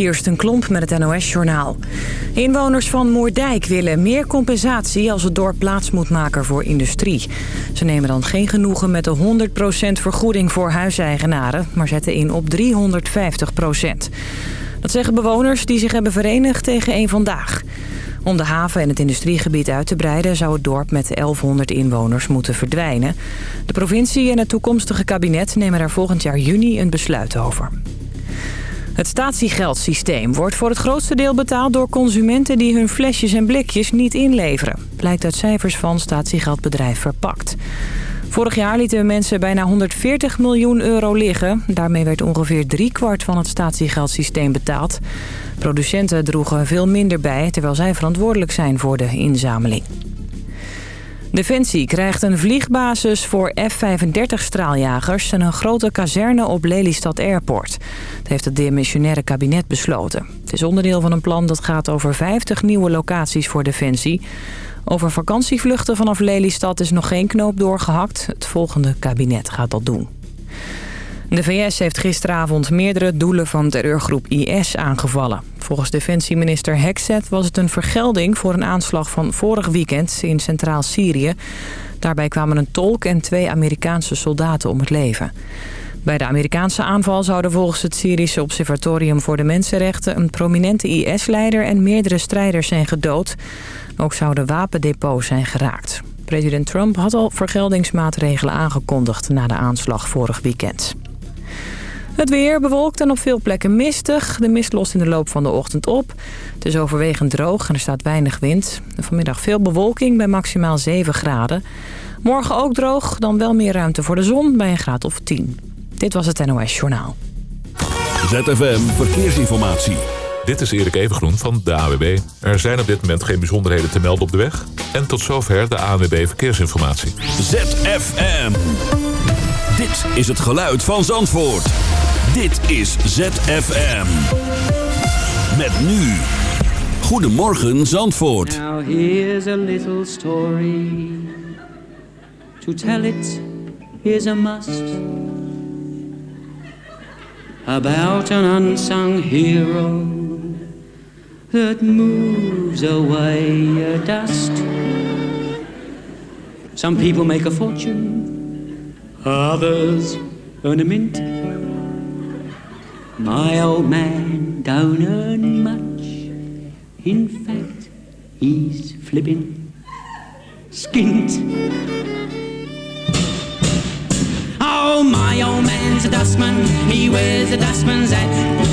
Kirsten Klomp met het NOS-journaal. Inwoners van Moerdijk willen meer compensatie als het dorp plaats moet maken voor industrie. Ze nemen dan geen genoegen met de 100% vergoeding voor huiseigenaren... maar zetten in op 350%. Dat zeggen bewoners die zich hebben verenigd tegen één vandaag. Om de haven en het industriegebied uit te breiden... zou het dorp met 1100 inwoners moeten verdwijnen. De provincie en het toekomstige kabinet nemen daar volgend jaar juni een besluit over. Het statiegeldsysteem wordt voor het grootste deel betaald door consumenten die hun flesjes en blikjes niet inleveren. Blijkt uit cijfers van statiegeldbedrijf Verpakt. Vorig jaar lieten mensen bijna 140 miljoen euro liggen. Daarmee werd ongeveer driekwart van het statiegeldsysteem betaald. Producenten droegen veel minder bij, terwijl zij verantwoordelijk zijn voor de inzameling. Defensie krijgt een vliegbasis voor F-35-straaljagers... en een grote kazerne op Lelystad Airport. Dat heeft het demissionaire kabinet besloten. Het is onderdeel van een plan dat gaat over 50 nieuwe locaties voor Defensie. Over vakantievluchten vanaf Lelystad is nog geen knoop doorgehakt. Het volgende kabinet gaat dat doen. De VS heeft gisteravond meerdere doelen van terreurgroep IS aangevallen. Volgens defensieminister Hexet was het een vergelding voor een aanslag van vorig weekend in Centraal Syrië. Daarbij kwamen een tolk en twee Amerikaanse soldaten om het leven. Bij de Amerikaanse aanval zouden volgens het Syrische Observatorium voor de Mensenrechten... een prominente IS-leider en meerdere strijders zijn gedood. Ook zouden wapendepots zijn geraakt. President Trump had al vergeldingsmaatregelen aangekondigd na de aanslag vorig weekend. Het weer bewolkt en op veel plekken mistig. De mist lost in de loop van de ochtend op. Het is overwegend droog en er staat weinig wind. Vanmiddag veel bewolking bij maximaal 7 graden. Morgen ook droog, dan wel meer ruimte voor de zon bij een graad of 10. Dit was het NOS Journaal. ZFM Verkeersinformatie. Dit is Erik Evengroen van de AWB. Er zijn op dit moment geen bijzonderheden te melden op de weg. En tot zover de ANWB Verkeersinformatie. ZFM. Dit is het geluid van Zandvoort. Dit is ZFM. Met nu. Goedemorgen Zandvoort. Now here's a little story. To tell it is a must. About an unsung hero that moves away a dust. Some people make a fortune, others earn a mint. My old man don't earn much. In fact, he's flipping skint. Oh, my old man's a dustman. He wears a dustman's hat.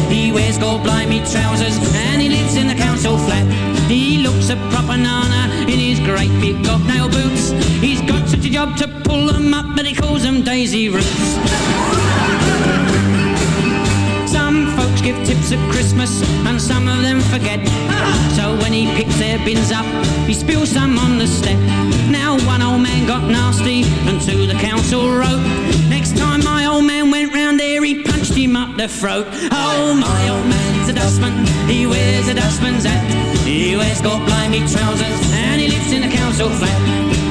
He wears gold blimey trousers and he lives in the council flat. He looks a proper nana in his great big nail boots. He's got such a job to pull them up, but he calls them daisy roots. Tips at Christmas and some of them forget. So when he picks their bins up, he spills some on the step. Now one old man got nasty and to the council wrote. Next time my old man went round there, he punched him up the throat. Oh, my old man's a dustman, he wears a dustman's hat. He wears gold blimey trousers and he lives in a council flat.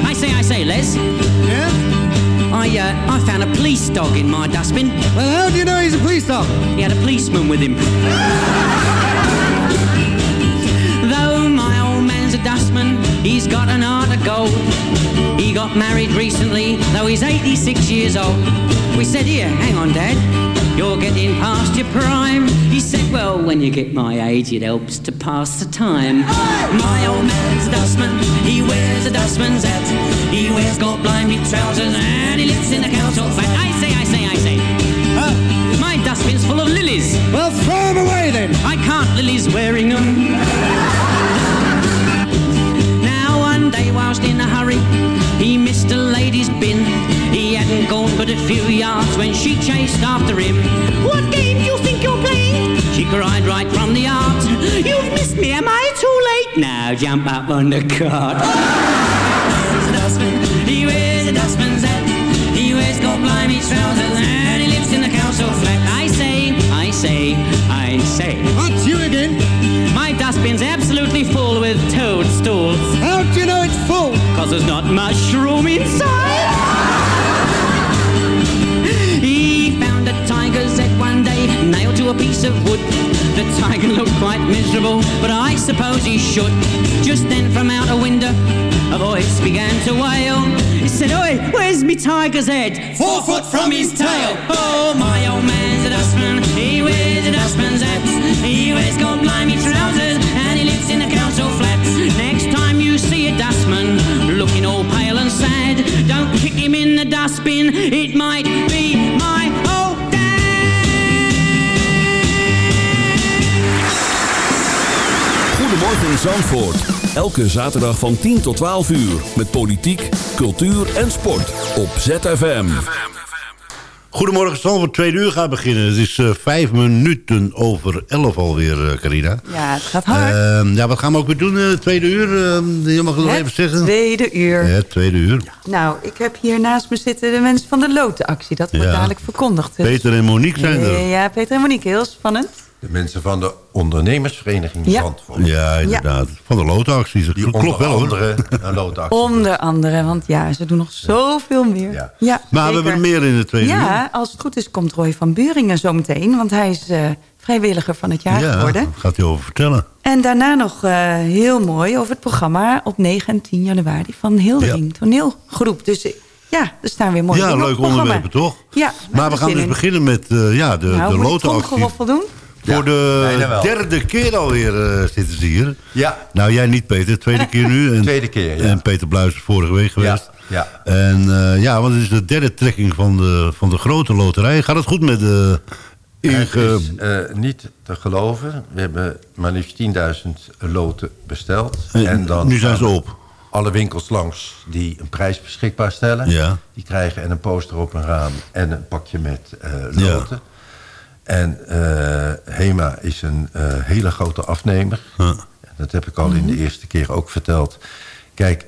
I say, I say, Les. Yeah? I, uh, I found a police dog in my dustbin. Well, how do you know he's a police dog? He had a policeman with him. Though my old man's a dustman, he's got an heart of gold. He got married recently, though he's 86 years old. We said, here, hang on, Dad. You're getting past your prime. He said, well, when you get my age, it helps to pass the time. My old man's a dustman. He wears a dustman's hat. He wears gold blimey trousers and he lives in a council flat. I say, I say, I say. My dustbin's full of lilies. Well, throw him away then. I can't, Lily's wearing them. Now one day whilst in a hurry, he missed a lady's bin. He hadn't gone but a few yards when she chased after him. What game do you think you're playing? She cried right from the art. You've missed me, am I too late? Now jump up on the cart. He's a dustman, he wears a dustman's hat. He wears gold blimey trousers and he lives in the council flat. I say, I say, I say. What's you again? My dustbin's absolutely full with toadstools. How do you know it's full? Cause there's not much room inside. Piece of wood. The tiger looked quite miserable, but I suppose he should. Just then from out a window, a voice began to wail. He said, Oi, where's me tiger's head? Four foot from his tail. Oh, my old man's a dustman. He wears a dustman's hat. He wears gold blimey trousers, and he lives in a council flat. Next time you see a dustman looking all pale and sad, don't kick him in the dustbin. It might be Zandvoort. Elke zaterdag van 10 tot 12 uur. Met politiek, cultuur en sport. Op ZFM. Goedemorgen, Zandvoort. Tweede uur gaat beginnen. Het is eh, vijf minuten over elf alweer, eh, Carina. Ja, het gaat hard. Ehm, ja, wat gaan we ook weer doen, eh, tweede uur? Ehm, je mag het nog even zeggen. tweede uur. Het tweede uur. Nou, ik heb hier naast me zitten de mensen van de lotenactie. Dat wordt Ja. dadelijk verkondigd. Dus- Peter en Monique zijn er. Ja, Peter en Monique, heel spannend. De mensen van de ondernemersvereniging Ja. Zandvoort. Ja, inderdaad. Van de lotenacties. Die klopt onder wel, andere. Onder andere, want ja, ze doen nog zoveel meer. Ja. Ja, Maar we hebben er meer in de tweede uur. Ja, als het goed is komt Roy van Buringen zo meteen. Want hij is eh, vrijwilliger van het jaar Ja, geworden. daar gaat hij over vertellen. En daarna nog eh, heel mooi over het programma op 9 en 10 januari van Hildering Toneelgroep. Dus eh, ja, er staan weer mooie Ja, leuke onderwerpen, toch? Ja, Maar we gaan dus in. beginnen met eh, ja, de, Nou, de moet ik lotenactie. tromgeroffel doen? Voor de derde keer alweer eh, zitten ze hier. Ja, Nou, jij niet, Peter. Tweede keer nu. En, Tweede keer, ja. En Peter Bluis is vorige week geweest. ja. En eh, ja, want het is de derde trekking van de, van de grote loterij. Gaat het goed met de... Het inge- is eh, niet te geloven. We hebben maar liefst 10.000 loten besteld. En En dan nu zijn ze op. Alle winkels langs die een prijs beschikbaar stellen. Ja. Die krijgen en een poster op een raam en een pakje met eh, Ja. En eh, HEMA is een eh, hele grote afnemer. Ja. Dat heb ik al in de eerste keer ook verteld. Kijk,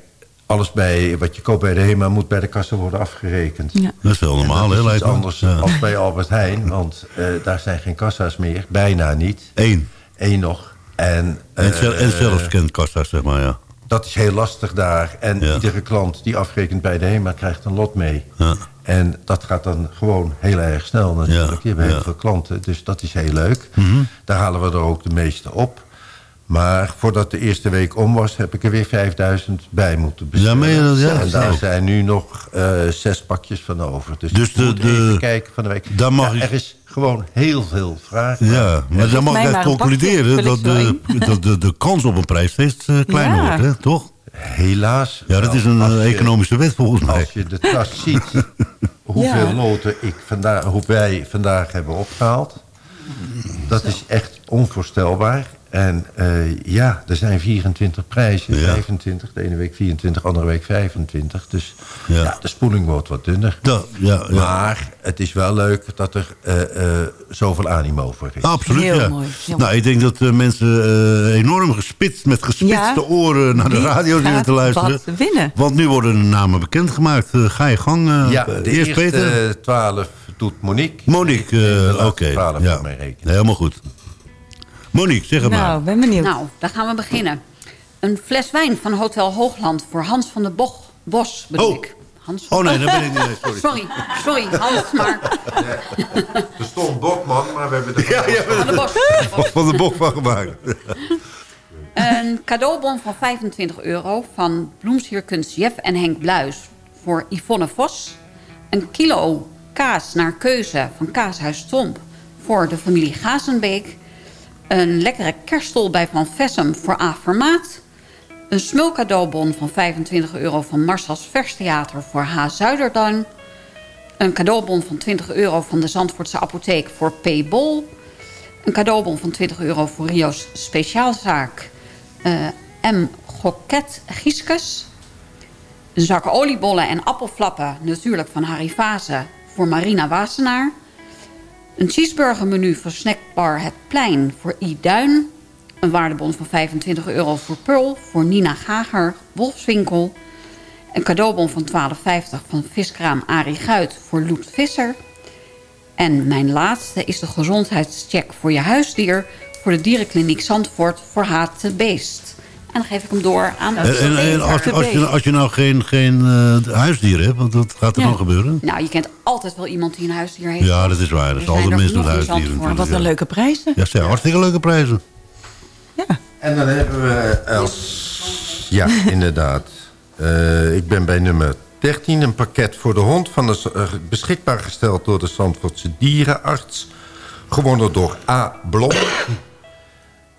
alles bij, wat je koopt bij de HEMA moet bij de kassa worden afgerekend. Ja. Dat is wel En normaal, hè? is anders Ja. als bij Albert Heijn. Want eh, daar zijn geen kassa's meer. Bijna niet. Eén. Eén nog. En, En, eh, zel- en zeg maar, ja. dat is heel lastig daar. En Ja. iedere klant die afrekent bij de HEMA krijgt een lot mee. En dat gaat dan gewoon heel erg snel natuurlijk. Ja, Je hebt heel ja. Mhm. veel klanten, dus dat is heel leuk. Daar halen we er ook de meeste op. Maar voordat de eerste week om was, heb ik er weer 5000 bij moeten bestellen. Ja, meen je dat? Ja, en daar zo. zijn nu nog eh, zes pakjes van over. Dus, Dus de- moet de- even kijken van de week. daar mag Ja, ik- Er is gewoon heel veel vraag. Ja, maar dan mag ik concluderen dat de, dat de, de kans op een prijs steeds eh, kleiner Ja. wordt, hè? toch? Helaas. Ja, dat is een eh, je- economische wet volgens mij. Als je de tas ziet, hoeveel Ja. loten ik vandaag, hoe wij vandaag hebben opgehaald. Dat is echt onvoorstelbaar. En eh, ja, er zijn 24 prijzen. Ja. 25, de ene week 24, de andere week 25. Dus Ja. ja. de spoeling wordt wat dunner. Ja, ja, ja. Maar het is wel leuk dat er eh, eh, zoveel animo voor is. Absoluut, Heel ja. mooi, nou, ik denk dat mensen eh, enorm gespitst, met gespitste Ja. oren naar de radio zitten te luisteren. wat winnen? Want nu worden de namen bekendgemaakt. Ga je gang. eh, ja, de eerst eerste Peter. 12 doet Monique. Monique, eh, oké. 12 Ja. Helemaal goed. Monique, zeg het maar. Nou, ben benieuwd. Nou, daar gaan we beginnen. Een fles wijn van Hotel Hoogland voor Hans van der Boch, Bos, bedoel Oh. ik. Hans van Oh nee, dat ben ik niet. nee, Sorry. Sorry, sorry, Hans, maar Er stond Bokman, maar we hebben de Ja, ja, van de Bos. van de bok van gemaakt. Een cadeaubon van 25 euro van Bloemsierkunst Jeff en Henk Bluis voor Yvonne Vos. Een kilo kaas naar keuze van Kaashuis Tromp voor de familie Gazenbeek. Een lekkere kerststol bij Van Vessem voor A. Vermaat. Een smulcadeaubon van 25 euro van Marsals Verstheater voor H. Zuiderduin. Een cadeaubon van 20 euro van de Zandvoortse apotheek voor P. Bol. Een cadeaubon van 20 euro voor Rio's speciaalzaak eh, M. Goket Gieskes. Een zak oliebollen en appelflappen, natuurlijk van Harry Vase, voor Marina Wasenaar. Een cheeseburgermenu voor snackbar Het Plein voor I. Duin. Een waardebon van 25 euro voor Pearl voor Nina Gager, Wolfswinkel. Een cadeaubon van 12,50 van viskraam Arie Guit voor Loet Visser. En mijn laatste is de gezondheidscheck voor je huisdier... voor de dierenkliniek Zandvoort voor Haat Beest. En dan geef ik hem door aan de En, als, je, als je nou geen, geen eh, huisdier hebt, want wat gaat er Ja. dan gebeuren? Nou, je kent altijd wel iemand die een huisdier heeft. Ja, dat is waar. Dat is altijd zijn mensen met huisdieren. Wat een ja. leuke prijzen. Ja, zijn hartstikke leuke prijzen. En dan hebben we als... Ja, inderdaad. Eh, ik ben bij nummer 13. Een pakket voor de hond van de, eh, beschikbaar gesteld door de Zandvoortse dierenarts. Gewonnen door A. Blom.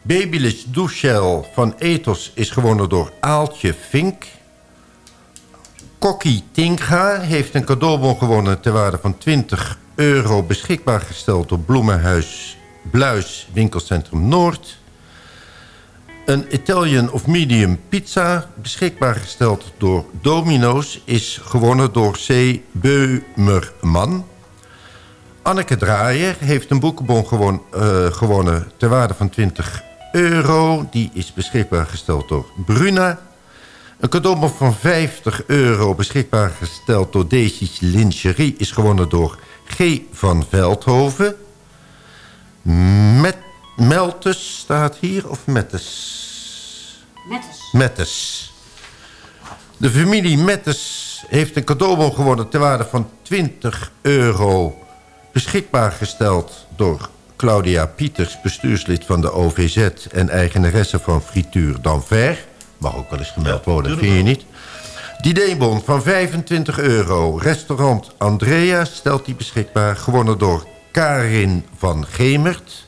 Babylish douchegel van Ethos is gewonnen door Aaltje Vink. Kokkie Tinga heeft een cadeaubon gewonnen... ter waarde van 20 euro beschikbaar gesteld door Bloemenhuis Bluis Winkelcentrum Noord. Een Italian of medium pizza, beschikbaar gesteld door Domino's... is gewonnen door C. Beumerman. Anneke Draaier heeft een boekenbon eh, gewonnen ter waarde van 20 euro. Die is beschikbaar gesteld door Bruna. Een cadeaubon van 50 euro beschikbaar gesteld door Daisy's Lingerie... is gewonnen door G. van Veldhoven. Met Meltes staat hier, of Mettes? Mettes. Mettes. De familie Mettes heeft een cadeaubon gewonnen... ter waarde van 20 euro beschikbaar gesteld door Claudia Pieters... bestuurslid van de OVZ en eigenaresse van Frituur d'Anvers. Mag ook wel eens gemeld worden, vind je niet? Dinerbon van 25 euro. Restaurant Andrea stelt die beschikbaar. Gewonnen door Karin van Gemert.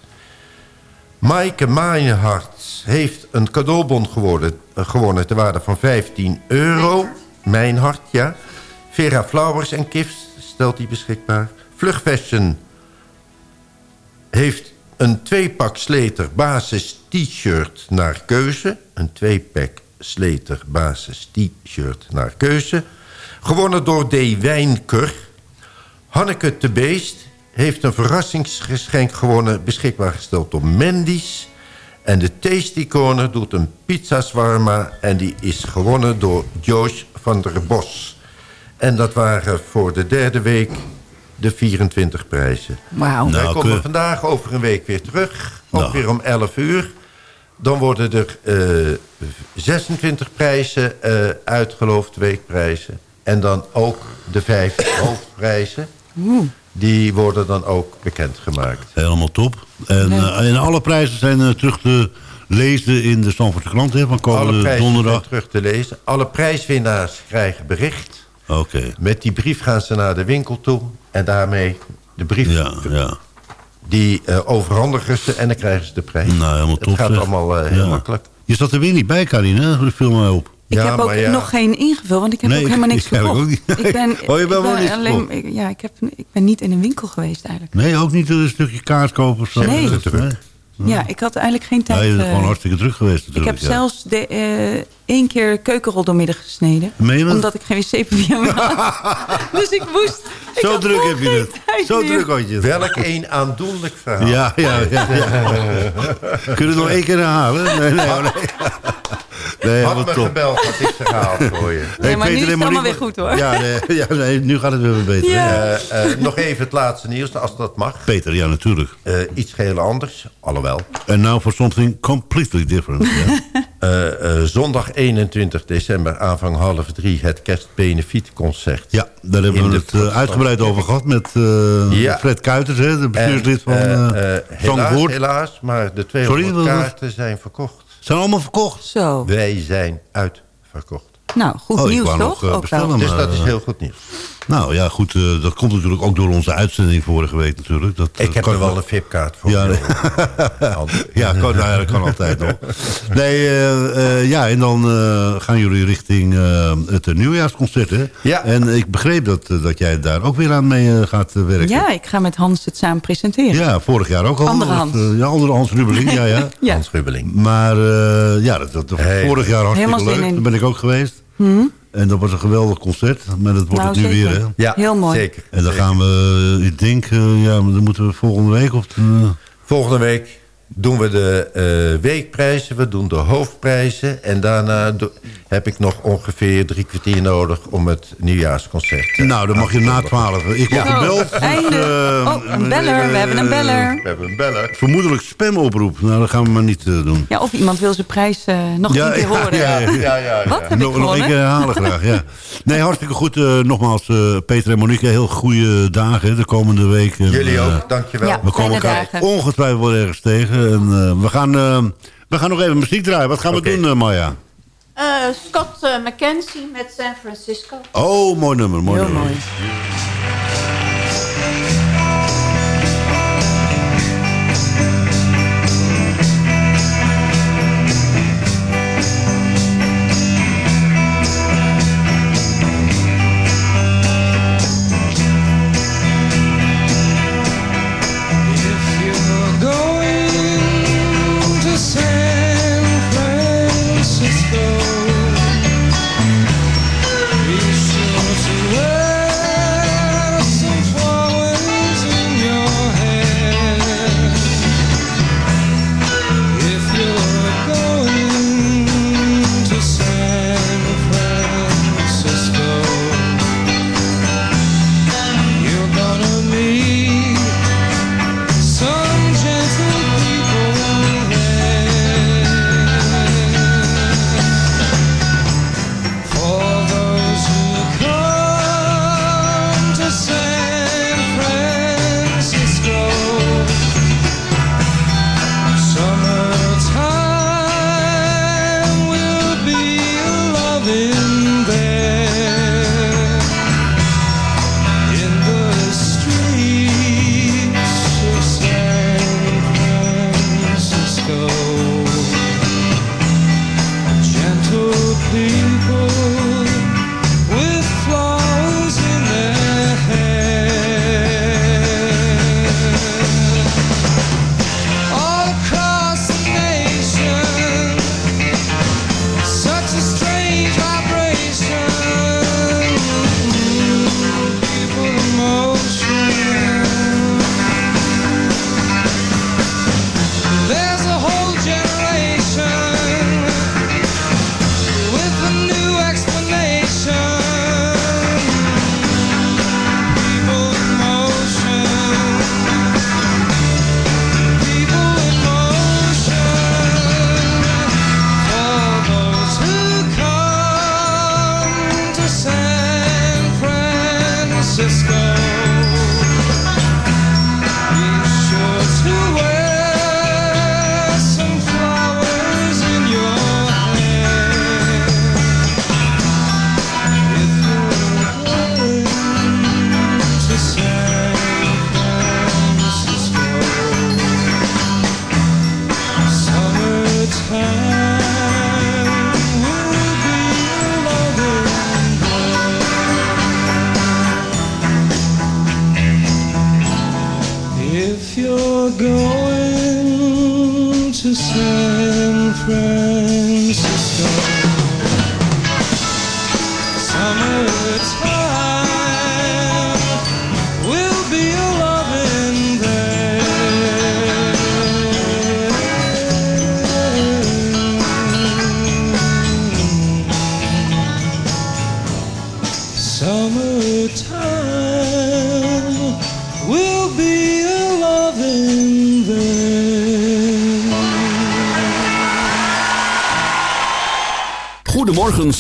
Maaike Maaienhart heeft een cadeaubon geworden, eh, gewonnen... ter waarde van 15 euro. Mijn hart, ja. Vera Flowers en Gifts stelt die beschikbaar. Vlug Fashion heeft een tweepak Sleter basis t-shirt naar keuze. Een tweepak Sleter basis t-shirt naar keuze. Gewonnen door D. Wijnker. Hanneke de Beest heeft een verrassingsgeschenk gewonnen... beschikbaar gesteld door Mendy's. En de Corner doet een pizza zwarma... en die is gewonnen door Joyce van der Bos. En dat waren voor de derde week de 24 prijzen. Wauw. Wij Nou, komen vandaag over een week weer terug. Ook Nou. weer om 11 uur. Dan worden er eh, 26 prijzen eh, uitgeloofd, weekprijzen. En dan ook de vijf hoofdprijzen. Die worden dan ook bekendgemaakt. Helemaal top. En, eh, en alle prijzen zijn eh, terug te lezen in de Stamfordse krant hè, van Alle komende zijn donderdag. terug te lezen. Alle prijswinnaars krijgen bericht. Oké. Met die brief gaan ze naar de winkel toe. En daarmee de brief Ja, ja. die eh, overhandigen ze en dan krijgen ze de prijs. Nou, helemaal top. Het gaat zeg. allemaal eh, heel Ja. makkelijk. Je zat er weer niet bij, Karine, hè? Dat viel mij op. Ik Ja, heb ook ja. nog geen ingevuld, want ik heb Nee, ook helemaal ik- niks gekocht. ook niet. Ik ben, Oh, je bent ik wel niks alleen, ik- ja, ik, heb, ik ben niet in een winkel geweest eigenlijk. Nee, ook niet een stukje kaart kopen of zo? Nee. Druk. Ja, ik had eigenlijk geen Ja, tijd. je bent eh, gewoon hartstikke druk geweest ik natuurlijk. heb ja. zelfs de, eh, één keer keukenrol doormidden gesneden. Meen je dat? Omdat ik geen wc-papier meer had. dus ik moest... ik Zo druk heb je het. Zo meer. druk had je het. Welk een aandoenlijk verhaal. Ja, ja, ja. ja. Kun je het nog één keer herhalen? Nee, nee, nee. Nee, Had wat me top. gebeld, had ik ze gehaald voor je. Nee, maar nu is het allemaal weer goed, hoor. Ja, nee, ja nee, nu gaat het weer beter. Ja. Eh, eh, nog even het laatste nieuws, als dat mag. Peter, ja, natuurlijk. Eh, iets heel anders, alhoewel. En now for something completely different. Ja. Eh, eh, zondag 21 december, aanvang half drie... het kerstbenefietconcert. Ja, daar hebben we het uh, uitgebreid over gehad met uh, Ja. Fred Kuiters, hè, de bestuurslid van uh, helaas, helaas, maar de 200 Sorry, wat- kaarten zijn verkocht. Zijn allemaal verkocht. Zo. Wij zijn uitverkocht. Nou, goed Oh, nieuws wou nog, toch? eh, Ook wel. Dus dat is heel goed nieuws. Nou ja, goed, eh, dat komt natuurlijk ook door onze uitzending vorige week natuurlijk. Dat, Ik eh, heb er wel een VIP-kaart voor. Ja. Ja, kan, nou ja, dat kan altijd nog. Nee, eh, eh, ja, en dan eh, gaan jullie richting eh, het nieuwjaarsconcert, hè? Ja. En ik begreep dat, dat jij daar ook weer aan mee gaat werken. Ja, ik ga met Hans het samen presenteren. Ja, vorig jaar ook al. Andere Hans. ja, andere Hans Rubeling, ja, ja. Ja. Hans Rubbeling. Maar eh, ja, dat, dat, dat was Hey. vorig jaar hartstikke Helemaal leuk. Daar ben ik ook geweest. En dat was een geweldig concert. Maar dat wordt Nou, het nu zeker. weer, hè? Ja, Heel mooi. Zeker. En dan Zeker. gaan we, ik denk, eh, ja, dan moeten we volgende week of... eh, Volgende week doen we de eh, weekprijzen, we doen de hoofdprijzen... en daarna heb ik nog ongeveer drie kwartier nodig om het nieuwjaarsconcert... eh, Nou, dan mag je te na. 12. Ik word Oh, gebeld. einde. eh, Oh, een beller. We hebben een beller. We hebben een beller. Vermoedelijk spamoproep. Nou, dat gaan we maar niet doen. Ja, of iemand wil zijn prijs eh, nog Ja, een keer ja, horen. ja, ja. Ja, ja, Wat ja. heb ik Nog, nog één gewonnen? keer herhalen graag, ja. Nee, hartstikke goed. eh, nogmaals, eh, Peter en Monique, heel goede dagen de komende week. Jullie ook, dankjewel. Ja. We komen elkaar dagen. ongetwijfeld wel ergens tegen. En, eh, we, gaan, eh, we gaan nog even muziek draaien. Wat gaan we doen, eh, Maya? Eh, Scott McKenzie met San Francisco. Oh, mooi nummer. Mooi Heel nummer. mooi.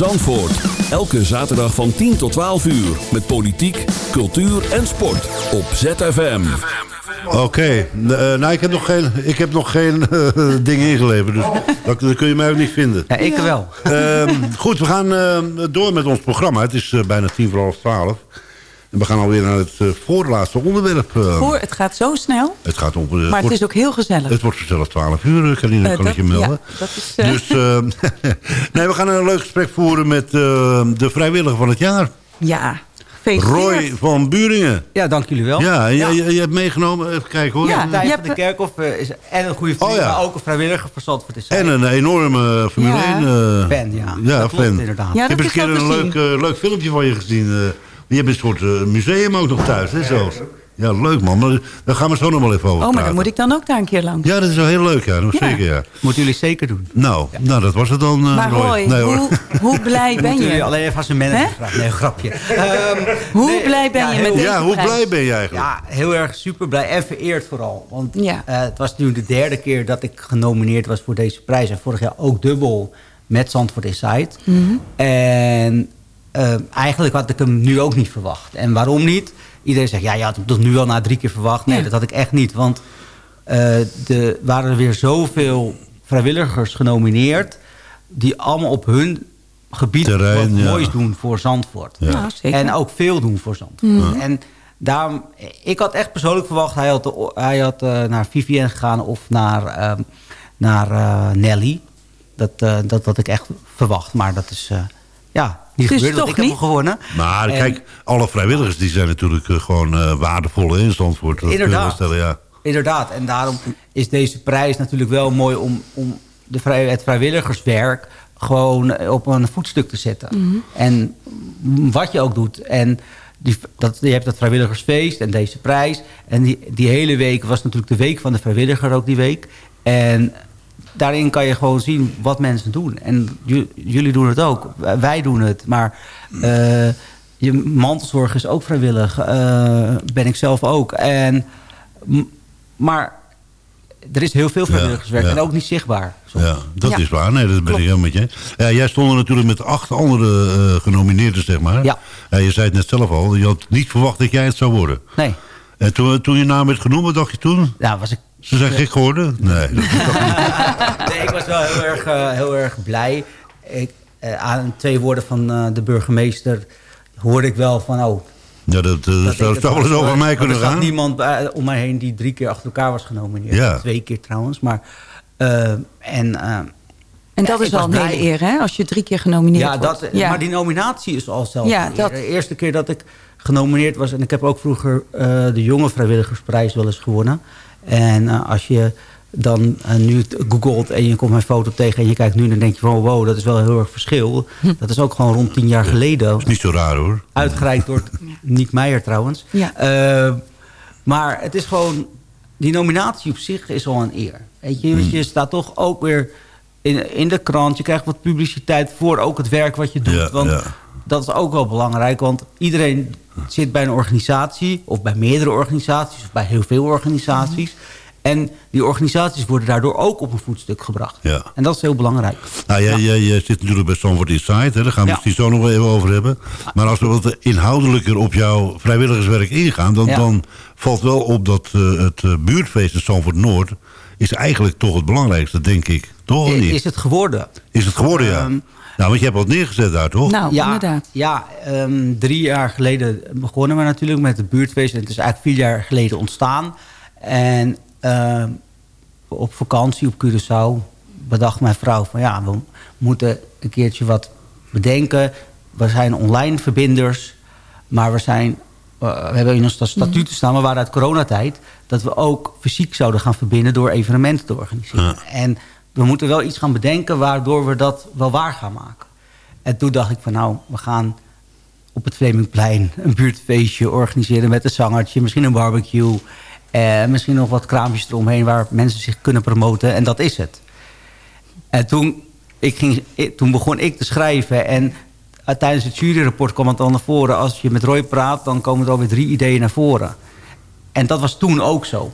Zandvoort. Elke zaterdag van 10 tot 12 uur. Met politiek, cultuur en sport. Op ZFM. Oké, eh, nou ik heb nog geen, ik heb nog geen eh, ding ingeleverd. Dus dat, dat kun je mij ook niet vinden. Ja, ik wel. Ehm, goed, we gaan eh, door met ons programma. Het is bijna tien voor half twaalf. En we gaan alweer naar het eh, voorlaatste onderwerp. eh. Hoor, het gaat zo snel. het gaat om... eh, Maar het wordt- is ook heel gezellig. Het wordt vanzelf 12 uur, Carine, Eh, kan ik dat- je melden. ja, dat is, Dus nee, we gaan een leuk gesprek voeren met de vrijwilliger van het jaar. Ja. Roy van Buringen. Ja, dank jullie wel. Ja, je, je, je hebt meegenomen. Even kijken hoor. Ja, Thijs van de Kerkhof is en een goede vriend, Oh, ja. maar ook een vrijwilliger voor Zandvoort is. En een enorme Formule Ja. 1 eh, Fan, ja. Ja, Dat klopt fan. inderdaad. Ja, ik heb eens een keer een leuk, leuk filmpje van je gezien. Je hebt een soort eh, museum ook nog thuis, hè, zelfs. Ja, leuk man. Maar daar gaan we zo nog wel even over Oh, maar dan moet ik dan ook daar een keer langs. Ja, dat is wel heel leuk, ja. Nog Ja. Zeker, ja. Moeten jullie zeker doen. Nou, nou, dat was het dan, eh, Maar Roy, Nee, hoor. hoe, hoe blij ben jullie je? alleen even aan zijn manager vragen. Nee, een grapje. Ehm, Hoe nee, blij ben ja, je met deze Ja, hoe prijs? blij ben je eigenlijk? Ja, heel erg super blij en vereerd vooral. Want Ja. eh, het was nu de derde keer dat ik genomineerd was voor deze prijs. En vorig jaar ook dubbel met Zandvoort Insight. Mhm. En eh, eigenlijk had ik hem nu ook niet verwacht. En waarom niet? Iedereen zegt, ja, je had hem toch nu al na drie keer verwacht. Nee, Ja. dat had ik echt niet. Want eh er waren er weer zoveel vrijwilligers genomineerd... die allemaal op hun gebied Terrein, wat ja. moois doen voor Zandvoort. Ja. Zeker. En ook veel doen voor Zandvoort. En daarom, ik had echt persoonlijk verwacht... hij had, hij had eh, naar Vivienne gegaan of naar, ehm, naar Nelly. Dat, eh, dat had ik echt verwacht. Maar dat is eh, ja, niet Dus gebeurd. want toch ik heb niet? hem gewonnen. Maar En- kijk, alle vrijwilligers die zijn natuurlijk eh, gewoon eh, waardevol in Zandvoort. Dat kun je wel Inderdaad. stellen, ja. Inderdaad. En daarom is deze prijs natuurlijk wel mooi... om, om de vrij, het vrijwilligerswerk gewoon op een voetstuk te zetten. En wat je ook doet. En die, dat, je hebt dat vrijwilligersfeest en deze prijs. En die, die hele week was natuurlijk de week van de vrijwilliger ook die week. En daarin kan je gewoon zien wat mensen doen. En ju- jullie doen het ook. Wij doen het. Maar eh, je mantelzorg is ook vrijwillig. eh, ben ik zelf ook. En, maar er is heel veel vrijwilligerswerk. ja. En ook niet zichtbaar. soms. Ja, dat Ja. is waar. Nee, dat ben Klopt. ik helemaal met je. Ja, jij stond er natuurlijk met acht andere eh, genomineerden, zeg maar. Ja. je zei het net zelf al. Je had niet verwacht dat jij het zou worden. Nee. En toen, toen je naam werd genoemd, wat dacht je toen? Ja, was ik... Ze zijn gek geworden? Nee. dat- nee, ik was wel heel erg, eh, heel erg blij. Ik, eh, aan twee woorden van eh, de burgemeester hoorde ik wel van... Oh, Ja, dat, eh, dat dat zou, wel eens over mij kunnen Er zat gaan. niemand bij- om mij heen die drie keer achter elkaar was genomineerd. Ja. Twee keer trouwens. Maar, eh, en, eh, En dat Ja, is al was een hele eer, hè? Als je drie keer genomineerd ja, wordt. dat, maar die nominatie is al zelf. Ja, dat- De eerste keer dat ik genomineerd was... en ik heb ook vroeger eh, de jonge vrijwilligersprijs wel eens gewonnen. En eh, als je dan eh, nu googelt en je komt mijn foto tegen... en je kijkt nu, dan denk je van wow, dat is wel heel erg verschil. Hm. Dat is ook gewoon rond tien jaar geleden. Niet zo raar hoor. Uitgereikt door Niek Meijer trouwens. Ja. Eh, maar het is gewoon... Die nominatie op zich is al een eer. Weet je, je staat toch ook weer in, in de krant. Je krijgt wat publiciteit voor ook het werk wat je doet. Ja, want ja. Dat is ook wel belangrijk. Want iedereen zit bij een organisatie... of bij meerdere organisaties... of bij heel veel organisaties. En die organisaties worden daardoor ook op een voetstuk gebracht. Ja. En dat is heel belangrijk. Nou, jij, jij, jij zit natuurlijk bij Stanford Inside, hè? daar gaan we Ja. het zo nog wel even over hebben. Maar als we wat inhoudelijker op jouw vrijwilligerswerk ingaan... dan, Ja. dan valt wel op dat eh, het eh, buurtfeest in Stanford Noord... is eigenlijk toch het belangrijkste, denk ik. Toch of niet? Is het geworden? Is het geworden, ja. Ehm, nou, want je hebt wat neergezet daar, toch? Nou, ja, inderdaad. Ja, ehm, drie jaar geleden begonnen we natuurlijk met het buurtfeest. En het is eigenlijk vier jaar geleden ontstaan. En ehm, op vakantie op Curaçao bedacht mijn vrouw van... ja, we moeten een keertje wat bedenken. We zijn online verbinders, maar we zijn... eh, we hebben in ons statuten staan, we waren uit coronatijd... dat we ook fysiek zouden gaan verbinden door evenementen te organiseren. En we moeten wel iets gaan bedenken waardoor we dat wel waar gaan maken. En toen dacht ik van nou, we gaan op het Flemingplein een buurtfeestje organiseren met een zangertje, misschien een barbecue. Eh, misschien nog wat kraampjes eromheen waar mensen zich kunnen promoten. En dat is het. En toen, ik ging, ik- toen begon ik te schrijven. En eh, tijdens het juryrapport kwam het al naar voren. Als je met Roy praat, dan komen er alweer drie ideeën naar voren. En dat was toen ook zo.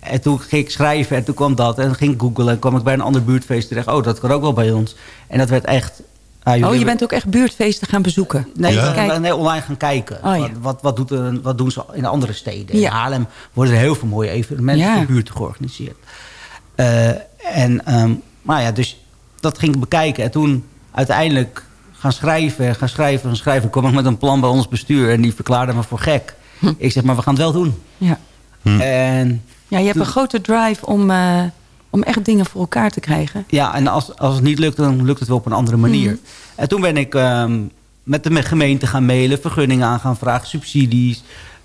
En toen ging ik schrijven en toen kwam dat. En ging ik googlen en kwam ik bij een ander buurtfeest terecht. Oh, dat kan ook wel bij ons. En dat werd echt... jullie Oh, je bent ook echt buurtfeesten gaan bezoeken? Nee, Ja? nee, online gaan kijken. Oh, ja. wat, wat, wat, doet er, wat doen ze in andere steden? Ja. In Haarlem worden er heel veel mooie evenementen Ja. in de buurt georganiseerd. Eh, en, ehm, maar ja, dus dat ging ik bekijken. En toen uiteindelijk gaan schrijven, gaan schrijven, gaan schrijven. kwam ik met een plan bij ons bestuur. En die verklaarde me voor gek. Ik zeg, maar we gaan het wel doen. Ja. En ja, je hebt een grote drive om, eh, om echt dingen voor elkaar te krijgen. Ja, en als, als het niet lukt, dan lukt het wel op een andere manier. Mhm. En toen ben ik ehm, met de gemeente gaan mailen, vergunningen aan gaan vragen, subsidies.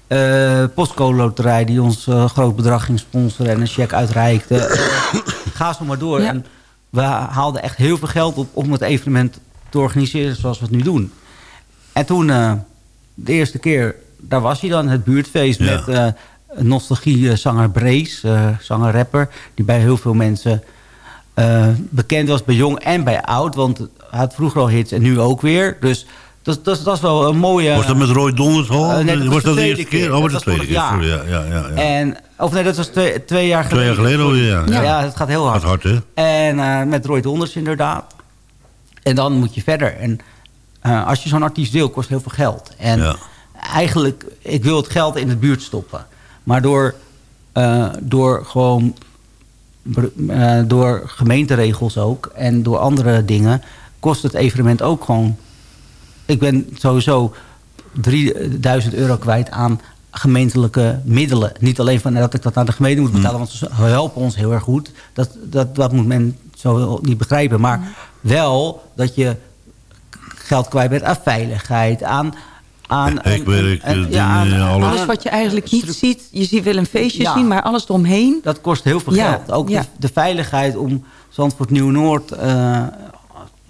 eh postcode loterij die ons eh, groot bedrag ging sponsoren en een cheque uitreikte. Eh, Ga zo maar door. Ja. En we haalden echt heel veel geld op om het evenement te organiseren zoals we het nu doen. En toen, eh, de eerste keer, daar was hij dan, het buurtfeest Ja. met... eh, nostalgie-zanger Brace, eh, zanger-rapper... die bij heel veel mensen eh, bekend was, bij jong en bij oud. Want hij had vroeger al hits en nu ook weer. Dus dat, dat, dat is wel een mooie... Was dat met Roy Donders al? Nee, dat was dat de eerste keer? Oh, was Dat de tweede keer. Sorry, ja, ja, ja. ja. En, of nee, dat was twee, twee jaar Twee geleden. jaar geleden alweer, ja. Ja, Ja. het gaat heel hard. Gaat hard, hè? En met Roy Donders inderdaad. En dan moet je verder. En als je zo'n artiest wil, kost heel veel geld. En Ja. Eigenlijk, ik wil het geld in de buurt stoppen. Maar door, eh, door gewoon... eh, door gemeenteregels ook en door andere dingen... kost het evenement ook gewoon... Ik ben sowieso 3000 euro kwijt aan gemeentelijke middelen. Niet alleen van dat ik dat aan de gemeente moet betalen... want ze helpen ons heel erg goed. Dat, dat, dat moet men zo niet begrijpen. Maar wel dat je geld kwijt bent aan veiligheid, aan... aan Hekwerk, ja, alles. Alles wat je eigenlijk niet ziet. Je ziet wel een feestje Ja. zien, maar alles eromheen. Dat kost heel veel Ja, geld. Ook ja. de, de veiligheid om Zandvoort Nieuw-Noord eh,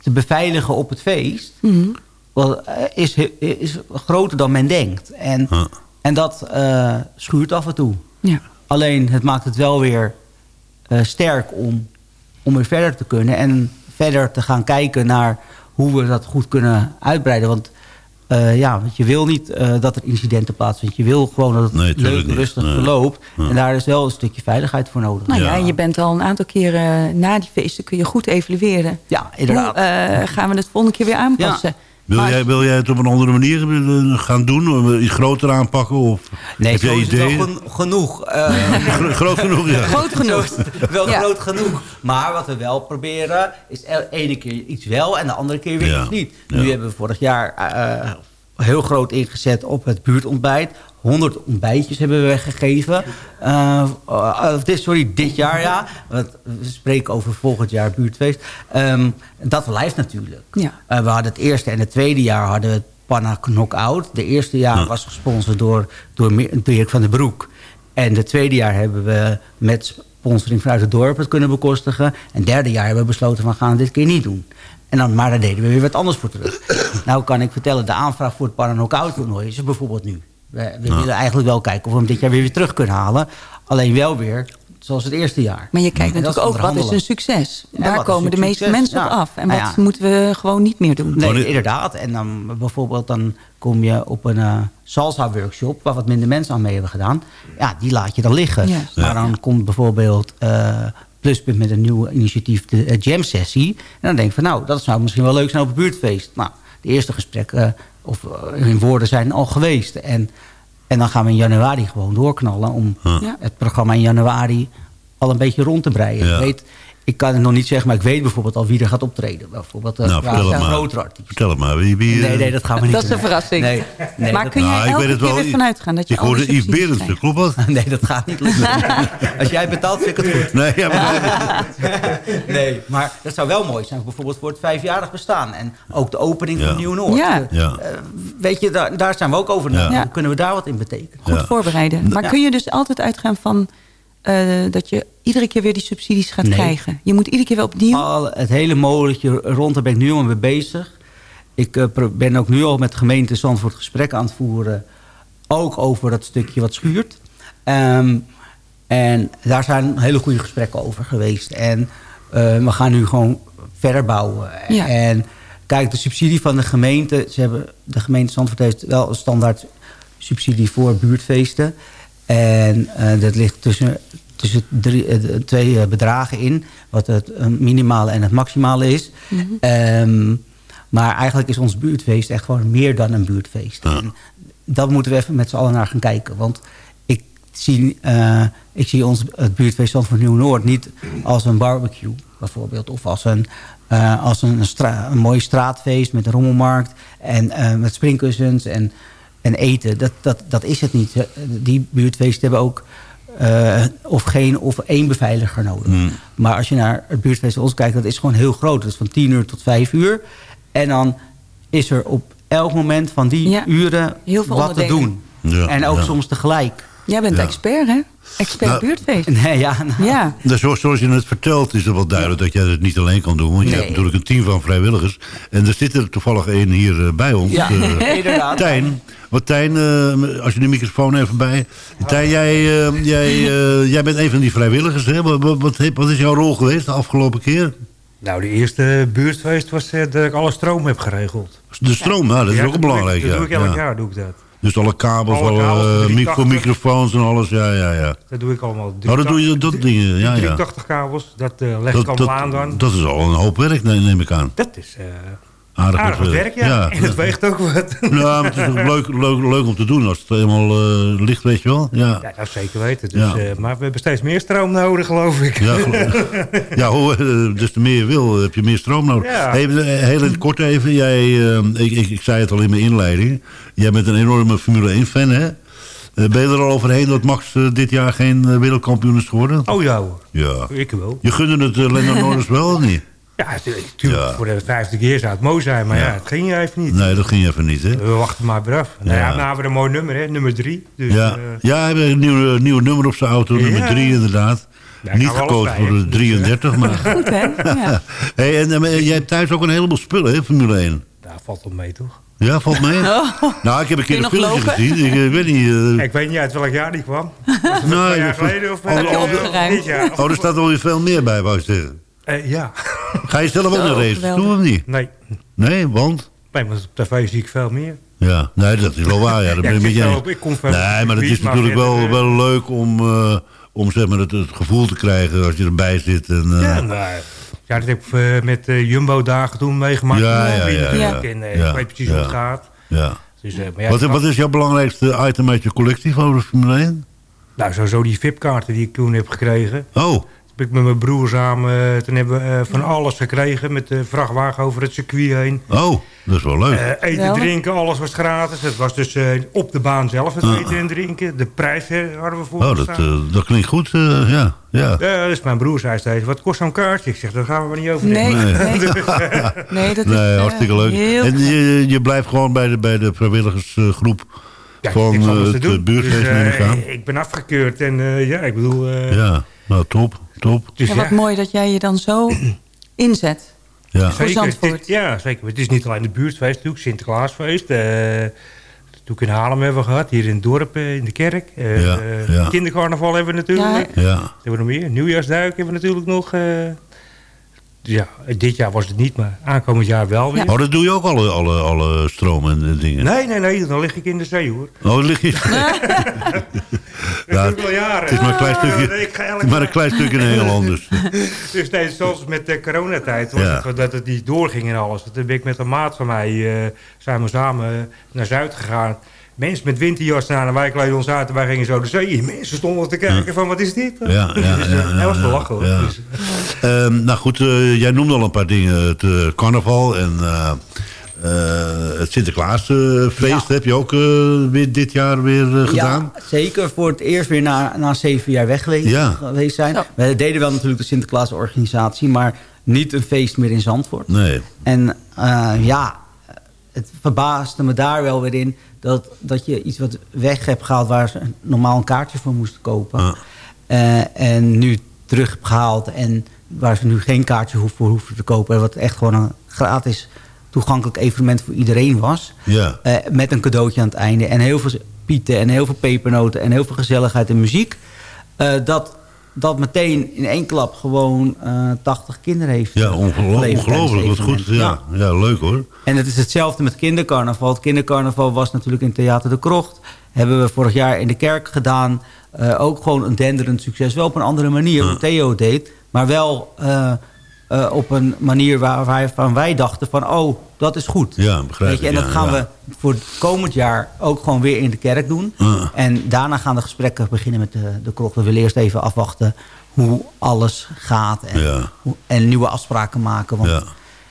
te beveiligen op het feest... Mhm. wel, eh, is, is groter dan men denkt. En, en dat eh, schuurt af en toe. Ja. Alleen het maakt het wel weer eh, sterk om, om weer verder te kunnen. En verder te gaan kijken naar hoe we dat goed kunnen uitbreiden. Want eh, ja, want je wil niet eh, dat er incidenten plaatsvinden. Je wil gewoon dat het Nee, leuk en niet. rustig Nee. verloopt. Ja. En daar is wel een stukje veiligheid voor nodig. Nou ja, en je bent al een aantal keren na die feesten kun je goed evalueren. Ja, inderdaad. Hoe eh, gaan we het volgende keer weer aanpassen? Wil jij, wil jij het op een andere manier eh, gaan doen? Of Iets groter aanpakken? Of Nee, heb zo jij is het wel genoeg. Eh, Gro- groot genoeg, ja. Groot genoeg. Wel Ja. groot genoeg. Maar wat we wel proberen, is de ene keer iets wel en de andere keer weer Ja. iets niet. Ja. Nu hebben we vorig jaar eh, heel groot ingezet op het buurtontbijt. 100 ontbijtjes hebben we weggegeven. Eh, eh, sorry, dit jaar ja. Want we spreken over volgend jaar buurtfeest. Ehm, dat blijft natuurlijk. Ja. Eh, we hadden het eerste en het tweede jaar hadden we het Panna Knockout. De eerste jaar was gesponsord door, door Dirk van den Broek. En het tweede jaar hebben we met sponsoring vanuit het dorp het kunnen bekostigen. En het derde jaar hebben we besloten van gaan we dit keer niet doen. En dan, maar daar deden we weer wat anders voor terug. nou kan ik vertellen, de aanvraag voor het Panna Knockout toernooi is er bijvoorbeeld nu. We, we willen eigenlijk wel kijken of we hem dit jaar weer, weer terug kunnen halen. Alleen wel weer zoals het eerste jaar. Maar je kijkt En natuurlijk ook, wat is een succes? En Waar wat is komen de meeste succes? mensen op af? En Nou wat ja. moeten we gewoon niet meer doen? Nee, inderdaad. En dan bijvoorbeeld dan kom je op een eh, salsa-workshop... waar wat minder mensen aan mee hebben gedaan. Ja, die laat je dan liggen. Maar dan komt bijvoorbeeld eh, Pluspunt met een nieuw initiatief... de eh, jam-sessie. En dan denk ik van nou, dat zou misschien wel leuk zijn op een buurtfeest. Nou, de eerste gesprekken of eh, in woorden zijn al geweest. En, en dan gaan we in januari gewoon doorknallen... om Ja. het programma in januari al een beetje rond te breien. Ja. Weet, ik kan het nog niet zeggen, maar ik weet bijvoorbeeld al wie er gaat optreden. Bijvoorbeeld uh, Nou, vertel het maar. grotere artiesten. Vertel het maar. Wie, wie, Nee, eh, nee, dat gaan we niet Dat is een verrassing. Nee, nee, maar dat- kun jij Nou, ik elke keer wel. weer vanuit gaan dat je Ik hoorde Yves Berendsen, klopt dat? Nee, dat gaat niet lukken. Als jij betaalt, vind ik het goed. Nee, ja, maar, Nee, maar dat zou wel mooi zijn. Bijvoorbeeld voor het vijfjarig bestaan. En ook de opening Ja. van Nieuw-Noord. Ja. ja. Eh, weet je, daar, daar zijn we ook over. Hoe kunnen we daar wat in betekenen? Goed Ja. voorbereiden. Maar Ja. kun je dus altijd uitgaan van eh, dat je iedere keer weer die subsidies gaat Nee. krijgen? Je moet iedere keer weer opnieuw... Al het hele molentje rond, daar ben ik nu al mee bezig. Ik eh, ben ook nu al met de gemeente Zandvoort gesprekken aan het voeren. Ook over dat stukje wat schuurt. Ehm, en daar zijn hele goede gesprekken over geweest. En eh, we gaan nu gewoon verder bouwen. Ja. En kijk, de subsidie van de gemeente... Ze hebben, de gemeente Zandvoort heeft wel een standaard subsidie voor buurtfeesten. En eh, dat ligt tussen, tussen drie, eh, de- twee eh, bedragen in. Wat het minimale en het maximale is. Ehm, maar eigenlijk is ons buurtfeest echt gewoon meer dan een buurtfeest. En dat moeten we even met z'n allen naar gaan kijken. Want ik zie, eh, ik zie ons, het buurtfeest van Nieuw-Noord niet als een barbecue bijvoorbeeld. Of als een, eh, als een, stra- een mooi straatfeest met een rommelmarkt. En eh, met springkussens en, en eten. Dat, dat, dat is het niet. Die buurtfeesten hebben ook eh, of geen of één beveiliger nodig. Maar als je naar het buurtfeest van ons kijkt, dat is gewoon heel groot. Dat is van 10 uur tot 5 uur. En dan is er op elk moment van die Ja, uren heel veel wat te doen. Ja, en ook ja. soms tegelijk. Jij bent Ja. expert, hè? Expert Nou, buurtfeest. Nee, ja. nou, Ja. Dus zoals, zoals je het vertelt is het wel duidelijk dat jij het niet alleen kan doen. Want je Nee. hebt natuurlijk een team van vrijwilligers. En er zit er toevallig één hier eh, bij ons. Ja, eh, inderdaad. Tijn. Wat Tijn, eh, als je de microfoon even bij. Tijn, jij, eh, jij, eh, jij bent een van die vrijwilligers. Hè? Wat, wat, is jouw rol geweest de afgelopen keer? Nou, de eerste buurtfeest was dat ik alle stroom heb geregeld. De stroom, nou, dat is Ja, ook een belangrijk. Dat ja. doe ik elk Ja. jaar, doe ik dat. Dus alle kabels, Alle kabels, eh, micro, 380. microfoons en alles. Ja, ja, ja. Dat doe ik allemaal. Oh, dat doe je, dat dingen, ja, ja. 380 kabels, dat eh, leg ik allemaal dat, aan dan. dat is al een hoop werk, neem neem ik aan. Dat is eh, Aardig, aardig wat werk, ja. En het weegt ook wat. Ja, maar het is ook leuk, leuk, leuk om te doen als het helemaal eh, ligt, weet je wel. Ja, Ja, nou, zeker weten. Dus, Ja. eh, maar we hebben steeds meer stroom nodig, geloof ik. ja, ja hoe, eh, des te meer je wil, heb je meer stroom nodig. Eh, heel in het kort even, jij, eh, ik, ik, ik zei het al in mijn inleiding. Jij bent een enorme Formule 1 fan, hè? Ben je er al overheen dat Max dit jaar geen wereldkampioen is geworden? Oh ja hoor. Ja. Ik wel. Je gunde het uh, Lennon Norris wel of niet? Ja, natuurlijk. Voor de vijfde keer zou het mooi zijn, maar ja, het ging even niet. Nee, dat ging even niet, hè? We wachten maar weer af. Nou ja, Ja. nou hebben we een mooi nummer, hè? nummer drie. Dus, ja, eh, ja, hij heeft een nieuw, nieuw nummer op zijn auto, nummer Ja. 3 inderdaad. Niet gekozen voor de 33, maar... Goed, hè? Ja. hey, en eh, jij hebt thuis ook een heleboel spullen, hè, Formule 1? daar valt wel mee, toch? Ja, valt mee? Oh. Nou, ik heb een keer een filmpje lopen? gezien. Ik eh, weet niet... eh, Ik weet niet uit welk jaar die kwam. Was het Nou, twee jaar geleden of eh, jaar? oh, er staat wel weer veel meer bij, wou je zeggen. Eh, ja. Ga je zelf ook Zo, naar races geweldig. toe of niet? Nee. Nee, want? Nee, maar op tv zie ik veel meer. Ja, nee, dat is wel waar. Ja, dat ben ik ik met je zit eens. wel op- ik kom veel Nee, maar het is natuurlijk wel, verder, wel leuk om, eh, om zeg maar, het, het gevoel te krijgen als je erbij zit. En, eh, Ja, nou, ja, dat heb ik eh, met eh, Jumbo-dagen toen meegemaakt. Ja, Ja, ja. En eh, ik weet precies hoe het gaat. ja. Dus, eh, maar ja, Wat, wat is jouw belangrijkste item uit je collectie van de Formule 1? Nou, sowieso die VIP-kaarten die ik toen heb gekregen. Oh, Ben ik met mijn broer samen, eh, toen hebben we eh, van alles gekregen met de vrachtwagen over het circuit heen. oh, dat is wel leuk. Eh, eten, Wel. drinken, alles was gratis. Het was dus eh, op de baan zelf het Ah. eten en drinken. De prijs eh, hadden we voor oh, dat, eh, dat klinkt goed, eh, ja. ja. Ja, dus mijn broer zei steeds, wat kost zo'n kaartje? Ik zeg, daar gaan we maar niet over Nee. Dus, Nee, dat is Nee, hartstikke leuk. En je, je blijft gewoon bij de, bij de vrijwilligersgroep ja, van het doen. buurtfeest, Dus, ik aan. ik ben afgekeurd en eh, ja, ik bedoel... eh, Ja, nou top, top. dus ja, ja, wat mooi dat jij je dan zo inzet. Ja. Voor Zeker, het Zandvoort. is- ja, zeker. Het is niet alleen de buurtfeest, natuurlijk Sinterklaasfeest. eh toen in Haarlem hebben we gehad, hier in het dorp, eh, in de kerk. Eh, Ja, ja. Kindercarnaval hebben we natuurlijk. Ja. Ja, hebben we nog meer? Nieuwjaarsduik hebben we natuurlijk nog. Ja, dit jaar was het niet, maar aankomend jaar wel weer. oh, dat doe je ook alle, alle, alle stroom en dingen? Nee, nee, nee, dan lig ik in de zee hoor. Oh, dat lig je... Dat Ja, doe ik al jaren. het is maar een klein Ah, stukje, nee, het maar een klein stukje in Engeland dus. Dus nee, zoals met de coronatijd, was Ja. het, dat het niet doorging en alles. Toen ben ik met een maat van mij, eh, zijn we samen naar Zuid gegaan. Mensen met winterjas aan en wij kleden ons uit en wij gingen zo de zee in. Mensen stonden te kijken van, wat is dit? Ja, ja, ja, Dus, ja, Hij was te ja, lachen hoor. ja. Dus, Ehm, nou goed, eh, jij noemde al een paar dingen. Het eh, carnaval en eh, eh, het Sinterklaasfeest heb je ook eh, weer dit jaar weer gedaan. Ja, zeker. Voor het eerst weer na, na zeven jaar weg geweest, Ja. geweest zijn. We deden wel natuurlijk de Sinterklaas-organisatie... maar niet een feest meer in Zandvoort. Nee. En eh, ja, het verbaasde me daar wel weer in... Dat, dat je iets wat weg hebt gehaald... waar ze normaal een kaartje voor moesten kopen. Ah. Eh, en nu terug hebt gehaald... en waar ze nu geen kaartje voor hoeven te kopen... en wat echt gewoon een gratis toegankelijk evenement voor iedereen was... Ja. Eh, met een cadeautje aan het einde. En heel veel pieten en heel veel pepernoten en heel veel gezelligheid en muziek. Eh, dat, dat meteen in één klap gewoon eh 80 kinderen heeft. Ja, eh, ongelo- geleverd ongelooflijk. Wat goed. Ja, evenement. ja. leuk hoor. En het is hetzelfde met kindercarnaval. Het kindercarnaval was natuurlijk in Theater de Krocht. Hebben we vorig jaar in de kerk gedaan. Eh, ook gewoon een denderend succes. Wel op een andere manier, hoe Theo het deed. Maar wel eh, op een manier waar, waarvan wij dachten van... oh, dat is goed. Ja, begrijp Weet je, ik, en ja, dat gaan ja. we voor het komend jaar ook gewoon weer in de kerk doen. Ah. En daarna gaan de gesprekken beginnen met de, de krocht. We willen eerst even afwachten hoe alles gaat. En, Ja. hoe- en nieuwe afspraken maken. Want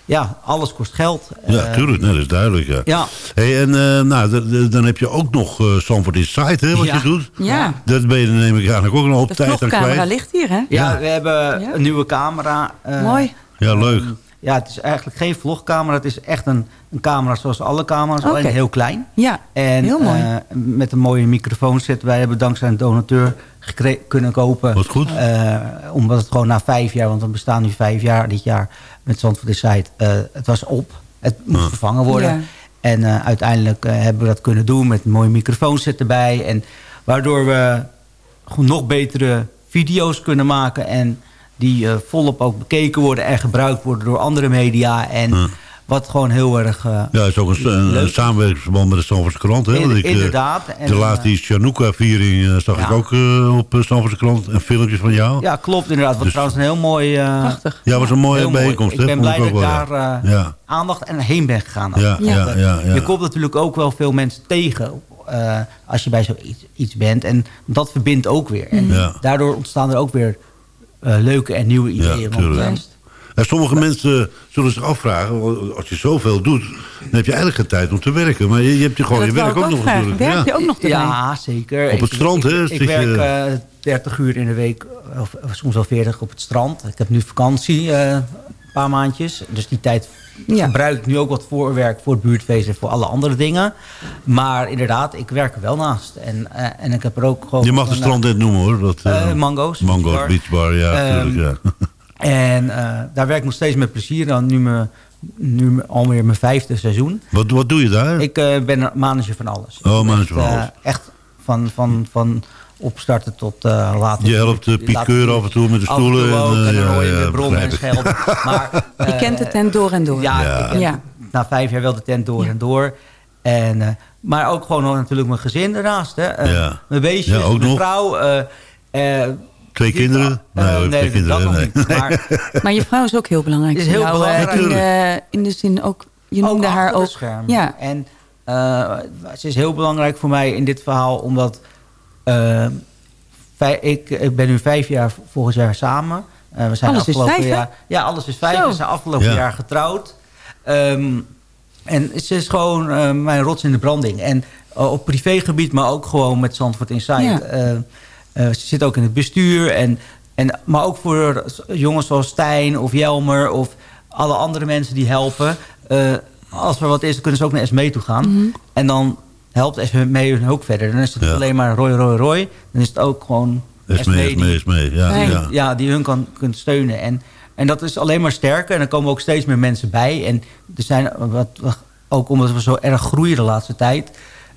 Ja. alles kost geld. Ja, Eh, tuurlijk. Nee, dat is duidelijk. Ja. Ja. Hey, en eh, nou, dan heb je ook nog eh Sanford Inside, hè, wat Ja. je doet. Ja. Dat ben je, neem ik eigenlijk ook een hoop De tijd aan vlogcamera kwijt. ligt hier, hè? Ja, we hebben Ja. een nieuwe camera. eh, Mooi. Ja, leuk. ja, het is eigenlijk geen vlogcamera. Het is echt een, een camera zoals alle camera's, alleen heel klein. Ja, En heel mooi. eh, met een mooie microfoon zitten. Wij hebben dankzij een donateur kunnen kopen. Wat goed. Eh, omdat het gewoon na vijf jaar, want we bestaan nu vijf jaar dit jaar met Zandvoort Insight. eh het was op. Het moest vervangen worden. Ja. En eh, uiteindelijk eh, hebben we dat kunnen doen met een mooie microfoonset erbij. En waardoor we nog betere video's kunnen maken. En die eh, volop ook bekeken worden en gebruikt worden door andere media. En wat gewoon heel erg... eh, Ja, het is ook een, een, een samenwerkingsverband met de Stamfordse krant. Hè? In- ik, eh, inderdaad. En, de laatste die Chanukka-viering eh, zag ja. ik ook eh, op de Stamfordse krant. En filmpjes van jou. Ja, klopt inderdaad. Wat Dus- trouwens een heel mooi... eh, Prachtig. Ja, was een mooie heel mooi. bijeenkomst. Ik hè? ben Vond blij dat ik daar ja. eh, Ja. aandacht en heen ben gegaan. Ja, ja, ja, ja. Je komt natuurlijk ook wel veel mensen tegen eh, als je bij zoiets iets bent. En dat verbindt ook weer. En Ja. daardoor ontstaan er ook weer eh, leuke en nieuwe Ja, ideeën. Want, eh, En sommige mensen zullen zich afvragen, als je zoveel doet, dan heb je eigenlijk geen tijd om te werken. Maar je, je hebt je gewoon je werk ook ook nog natuurlijk. Werk je ook nog erbij? Ja, zeker. Op het strand, ik, hè, Ik, zit ik je- werk eh 30 uur in de week, of, of soms wel 40 op het strand. Ik heb nu vakantie, eh, een paar maandjes. Dus die tijd Ja. gebruik ik nu ook wat voorwerk voor het buurtfeest en voor alle andere dingen. Maar inderdaad, ik werk er wel naast. En, eh, en ik heb er ook gewoon... Je mag de strand net noemen hoor. Dat, eh, eh, Mango's. Mango's, Beach Bar. Beach Bar, ja, Ehm, tuurlijk, ja. En eh, daar werk ik nog steeds met plezier. Dan nu, me, nu me- alweer mijn vijfde seizoen. Wat, wat doe je daar? Ik eh, ben manager van alles. Oh, manager van echt, eh, alles. echt van, van, van opstarten tot eh later. Je helpt de piekeur af en toe met de Af en toe stoelen. ook, en, eh, dan hoor je ja, weer brommen en schelden. Maar, Je kent de tent door en door. Ja, Ja. ik ken Ja. na vijf jaar wel de tent door en door. En, eh, maar ook gewoon natuurlijk mijn gezin ernaast. Hè. Ja. Mijn beestjes, Ja, ook mijn nog. vrouw. Twee kinderen? eh, Nee, twee kinderen, dat nog nee. niet. Maar Maar je vrouw is ook heel belangrijk. Is heel jou, belangrijk. In de, in de zin ook, je noemde haar ook. het scherm. Ja. En eh, ze is heel belangrijk voor mij in dit verhaal, omdat eh, vij- ik, ik ben nu vijf jaar volgend jaar samen. Eh, we zijn Alles is afgelopen vijf, hè? jaar. Ja, alles is vijf. Zo. We zijn afgelopen Ja. jaar getrouwd. Ehm, en ze is gewoon eh, mijn rots in de branding. En op privégebied, maar ook gewoon met Zandvoort Insight. Ja. Ze zit ook in het bestuur. En, en, maar ook voor jongens zoals Stijn of Jelmer of alle andere mensen die helpen. Eh, als er wat is, dan kunnen ze ook naar SME toe gaan. Mhm. En dan helpt SME hun ook verder. Dan is het Ja. alleen maar Roy, Roy, Roy. Dan is het ook gewoon Is mee, is die- mee, is mee. Ja, ja. ja, die hun kan kunt steunen. En, en dat is alleen maar sterker. En er komen ook steeds meer mensen bij. En er zijn wat, wat- ook omdat we zo erg groeien de laatste tijd...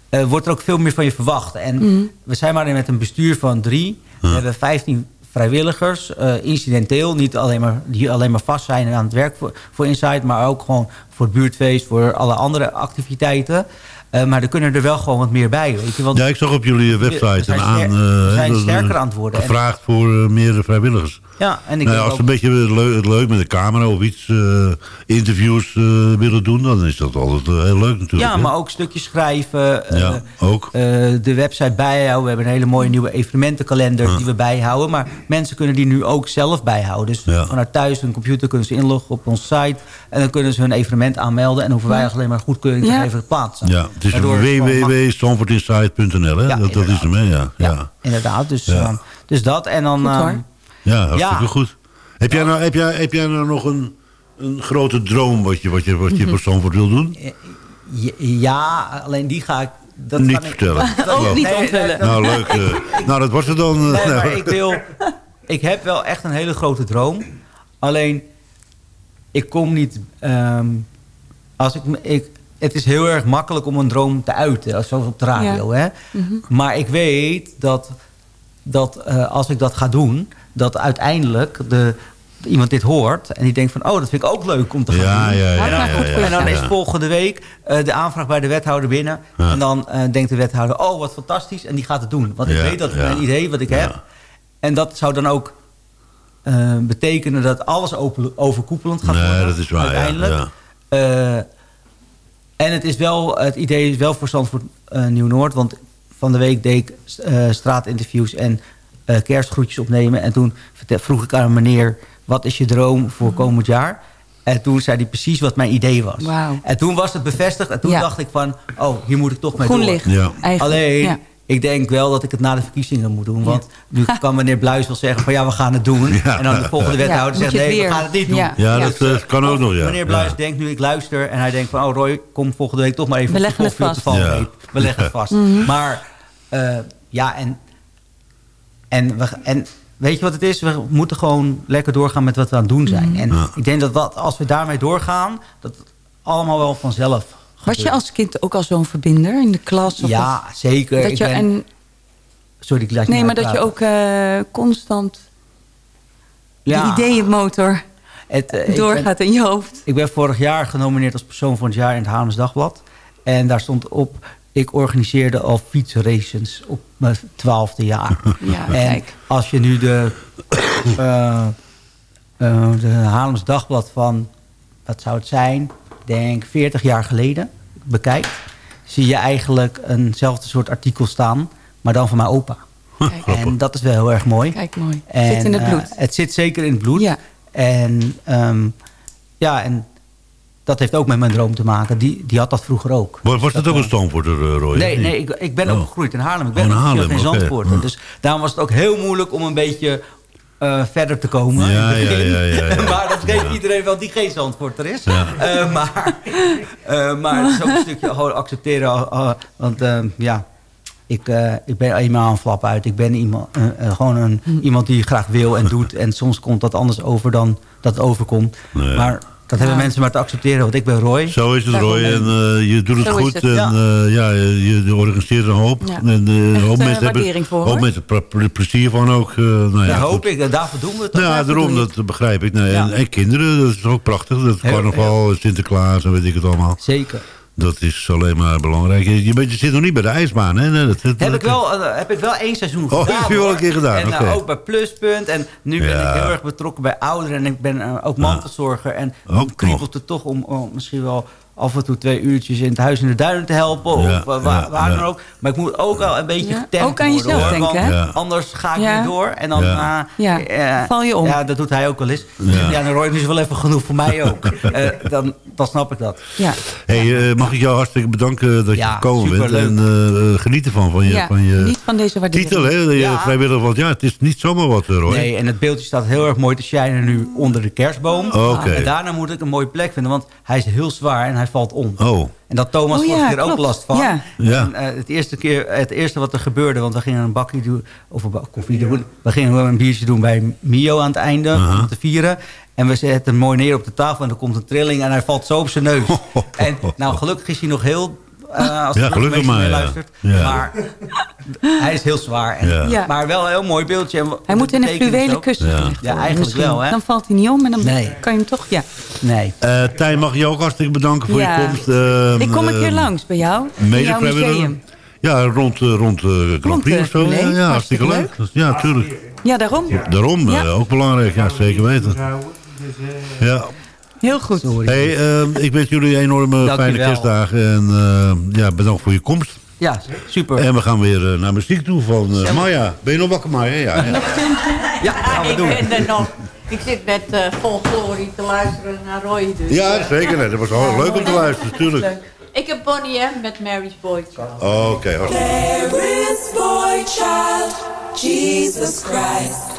eh, wordt er ook veel meer van je verwacht. En Mhm. we zijn maar met een bestuur van drie. We hebben 15 vrijwilligers, eh, incidenteel. Niet alleen maar, die alleen maar vast zijn aan het werk voor, voor Insight... maar ook gewoon voor het buurtfeest, voor alle andere activiteiten. Eh, maar er kunnen er wel gewoon wat meer bij. Weet je? Want Ja, ik zag op jullie we website zijn aan... eh, we zijn sterker aan het worden. En- Gevraagd voor eh, meer vrijwilligers. ja, en ik Nou, als ook- ze een beetje leuk, leuk met de camera of iets, eh, interviews eh, willen doen, dan is dat altijd eh, heel leuk natuurlijk. Ja, hè? maar ook stukjes schrijven. eh, Ja, ook. eh, de website bijhouden. We hebben een hele mooie nieuwe evenementenkalender die we bijhouden. Maar mensen kunnen die nu ook zelf bijhouden. Dus Ja. vanuit thuis hun computer kunnen ze inloggen op onze site. En dan kunnen ze hun evenement aanmelden. En hoeven wij alleen maar goedkeuring te Ja. geven te plaatsen. Ja, het is www.stamfordinsight.nl? Ja, dat, dat is hem, hè? Ja, ja. Ja, inderdaad. Dus, Ja. eh, dus dat. En dan... Goed, eh, hoor. Ja, hartstikke Ja. goed. Heb jij, nou, heb, jij, heb jij nou nog een, een grote droom wat je, wat je, wat je Mhm. voor Stamford wil doen? ja, ja, alleen die ga ik... Dat Niet ik- vertellen. Dat- Ook niet nee, onthullen. Nou, leuk. eh. nou, dat was het dan. eh, Nee, nou. maar ik wil... Ik heb wel echt een hele grote droom. Alleen, ik kom niet... ehm, als ik, me- ik, het is heel erg makkelijk om een droom te uiten, zoals op de radio. Hè? Mhm. Maar ik weet dat, dat eh, als ik dat ga doen... dat uiteindelijk de, iemand dit hoort... en die denkt van, oh, dat vind ik ook leuk om te gaan Ja, doen. ja, ja, en dan, ja, ja, ja, en dan ja. is volgende week eh, de aanvraag bij de wethouder binnen. Ja. En dan eh, denkt de wethouder, oh, wat fantastisch. En die gaat het doen. Want ik Ja, weet dat ja. mijn idee wat ik Ja. heb... En dat zou dan ook eh, betekenen dat alles open, overkoepelend gaat Nee, worden. dat is waar, ja, Uiteindelijk. En het, is wel, het idee is wel voor Zandvoort eh, Nieuw-Noord. Want van de week deed ik eh, straatinterviews en eh, kerstgroetjes opnemen. En toen vroeg ik aan een meneer... wat is je droom voor komend jaar? En toen zei hij precies wat mijn idee was. Wauw. En toen was het bevestigd. En toen Ja. dacht ik van... oh, hier moet ik toch mee Groen door. licht. Ja. Eigenlijk. Alleen, Ja. Ik denk wel dat ik het na de verkiezingen moet doen. Want nu kan meneer Bluis wel zeggen van ja, we gaan het doen. Ja. En dan de volgende wethouder zegt nee, we gaan het niet doen. Ja. Ja, dat eh, kan ook nog, ja. Meneer Bluis Ja. denkt nu, ik luister. En hij denkt van, oh Roy, kom volgende week toch maar even We op de leggen het koffie op de vast. We leggen het vast. Mhm. Maar eh, ja, en, en, we, en weet je wat het is? We moeten gewoon lekker doorgaan met wat we aan het doen zijn. En Ja. ik denk dat wat, als we daarmee doorgaan, dat het allemaal wel vanzelf Was je als kind ook al zo'n verbinder in de klas? Of Ja, zeker. Dat Ik je, ben- en, Sorry, ik laat je nee, maar dat je ook eh, constant Ja. die ideeënmotor Het, eh, ben- doorgaat in je hoofd. Ik ben vorig jaar genomineerd als persoon van het jaar in het Haarlems Dagblad. En daar stond op, ik organiseerde al fietsraces op mijn twaalfde jaar. Ja, en kijk. als je nu de, eh, de Haarlems Dagblad van, wat zou het zijn, denk 40 jaar geleden bekijkt, zie je eigenlijk eenzelfde soort artikel staan, maar dan van mijn opa. En dat is wel heel erg mooi. Kijk, mooi. En, Zit in het eh, bloed. het zit zeker in het bloed. Ja. En, ehm, ja, en dat heeft ook met mijn droom te maken. Die, die had dat vroeger ook. Was, was dat ook een Stamforder, uh, Roy? Nee, nee ik, ik ben Oh. opgegroeid in Haarlem. Ik ben Oh, in Haarlem, geen oké. Zandvoorter. Hm. Dus daarom was het ook heel moeilijk om een beetje eh, verder te komen. Ja, ja, ja, ja, ja. maar dat geeft iedereen wel die geen Zandvoorter is. Ja. Eh, maar, eh, maar het is ook een stukje gewoon accepteren. eh, want ja, ik, eh, ik ben eenmaal een flap uit. Ik ben iemand, gewoon een, Hm. iemand die graag wil en doet. En soms komt dat anders over dan dat het overkomt. Nee. Maar dat hebben mensen maar te accepteren. Want ik ben Roy. Zo is het, Roy. En eh, je doet het Zo goed. het, en ja. eh, ja, je, je organiseert een hoop. Ja. En eh, Echt, hoop mensen hebben voor, hoop mensen plezier van ook. eh, nou ja, Ja, goed. hoop ik. Daarvoor doen we het. ook. Ja, daarom, dat begrijp ik. Nee, Ja. en, en kinderen, dat is ook prachtig. Dat carnaval, Sinterklaas en weet ik het allemaal. Zeker. Dat is alleen maar belangrijk. Je, bent- je zit nog niet bij de ijsbaan, hè? Dat, dat- Heb ik, wel, eh, heb ik wel één seizoen Oh, gedaan. heb je wel een keer gedaan, En eh, oké. ook bij Pluspunt. En nu ben Ja. ik heel erg betrokken bij ouderen. En ik ben eh, ook mantelzorger. En Ook dan kriebelt het toch om, om misschien wel af en toe twee uurtjes in het huis in de duinen te helpen. Of eh, waar, ja, waar ja. dan ook. Maar ik moet ook wel een beetje Ja, getemd ook aan worden, jezelf hoor. denken, hè? Anders ga ik Ja. weer door. En dan Ja. eh, Ja, eh, val je om. Ja, dat doet hij ook wel eens. Ja. Ja, dan Roy is wel even genoeg voor mij ook. Dan, dan snap ik dat. Ja. Hey, mag ik jou hartstikke bedanken dat je gekomen bent. En eh, geniet ervan, van je, ja, van je niet van deze waardering. titel, hè? Je Ja. vrijwillig, want ja, het is niet zomaar wat, Roy. Nee, en het beeldje staat heel erg mooi te shinen nu onder de kerstboom. Oké. En daarna moet ik een mooie plek vinden, want hij is heel zwaar en hij valt om. Oh, En dat Thomas Oh vorige ja, ook klopt. last van. Ja. Ja. En, eh, het, eerste keer, het eerste wat er gebeurde, want we gingen een bakje doen, of een bak koffie doen. We gingen een biertje doen bij Mio aan het einde, om te vieren. En we zetten hem mooi neer op de tafel en er komt een trilling en hij valt zo op zijn neus. en nou, gelukkig is hij nog heel... eh, als Ja, gelukkig maar. Ja. Maar hij is heel zwaar. En- Ja. Maar wel een heel mooi beeldje. En Hij moet in een dus fluwelen ook- kussen Ja. Ja, eigenlijk misschien. wel, hè? Dan valt hij niet om en dan Nee. kan je hem toch... Ja. Nee. Eh Tijn, mag je ook hartstikke bedanken voor Ja. je komst. Ehm, ik kom een keer ehm, langs bij jou. In Mede jouw museum. Ja, rond, eh, rond eh Grand Rond, Prix of zo. nee, ja, ja, hartstikke leuk. Ja, tuurlijk. Ja, daarom. Daarom, Ja. ook belangrijk. Ja, zeker weten. Ja. Heel goed. Hey, ehm, ik wens jullie enorme Dankjewel. fijne kerstdagen. En ehm, ja, bedankt voor je komst. Ja, super. En we gaan weer eh, naar muziek toe van eh, Maya. Ben je nog wakker, Maya? Ja, ja. Ja, gaan we ik doen. ben er nog. Ik zit met eh folklore te luisteren naar Roy. Dus, ja eh, zeker. Nee, dat was wel leuk om te luisteren, natuurlijk. leuk. Ik heb Bonnie M met Mary's Boy Child. Oké, hartstikke. There is boy child, Jesus Christ,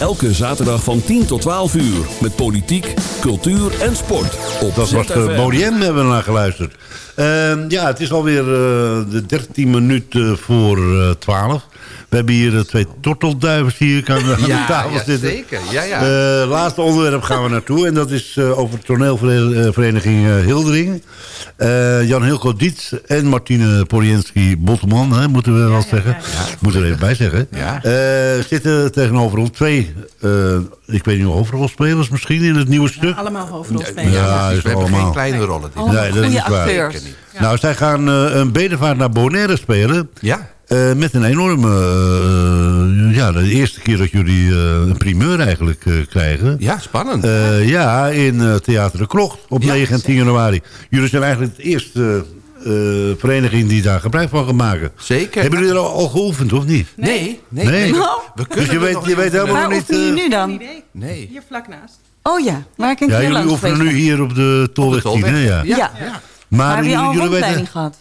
Elke zaterdag van 10 tot 12 uur. Met politiek, cultuur en sport. Op Dat was de ZFM. Bodiem, hebben we naar geluisterd. Ehm, ja, het is alweer eh, de 13 minuten voor eh 12. We hebben hier eh, twee tortelduivers hier aan, de- Ja, tafel ja, zitten. zeker. Ja, ja. Eh, laatste onderwerp gaan we naartoe. En dat is eh, over toneelvereniging eh, Hildering. Eh, Jan Hilko Dietz en Martine Porienski Botteman, hè, moeten we wel zeggen. Moeten we er even bij zeggen. Ja. Eh, zitten tegenover ons twee, eh, ik weet niet, hoofdrolspelers misschien in het nieuwe stuk. Allemaal hoofdrolspelers. Ja, precies. is we hebben allemaal. geen kleine rollen. dit. Nee, dat is waar. Nou, zij gaan eh, een bedevaart naar Bonaire spelen. Ja. Eh, met een enorme... ja, de eerste keer dat jullie eh, een primeur eigenlijk eh, krijgen. Ja, spannend. Eh, ja, in eh, Theater de Klocht op 9 en 10 januari. Jullie zijn eigenlijk de eerste eh, vereniging die daar gebruik van gaat maken. Zeker. Hebben jullie er al, al geoefend, of niet? Nee, nee. Nee? nee, we- Nou. we, Dus kunnen je het weet, je weet niet helemaal Waar nog niet... oefenen jullie eh, nu dan? Nee. Hier vlak naast. Oh ja, waar ik een ja, jullie oefenen nu hier op de Tolweg 10, hè? Ja. Ja. ja. Maar Maar je jullie, al een jullie weten... rondleiding gehad?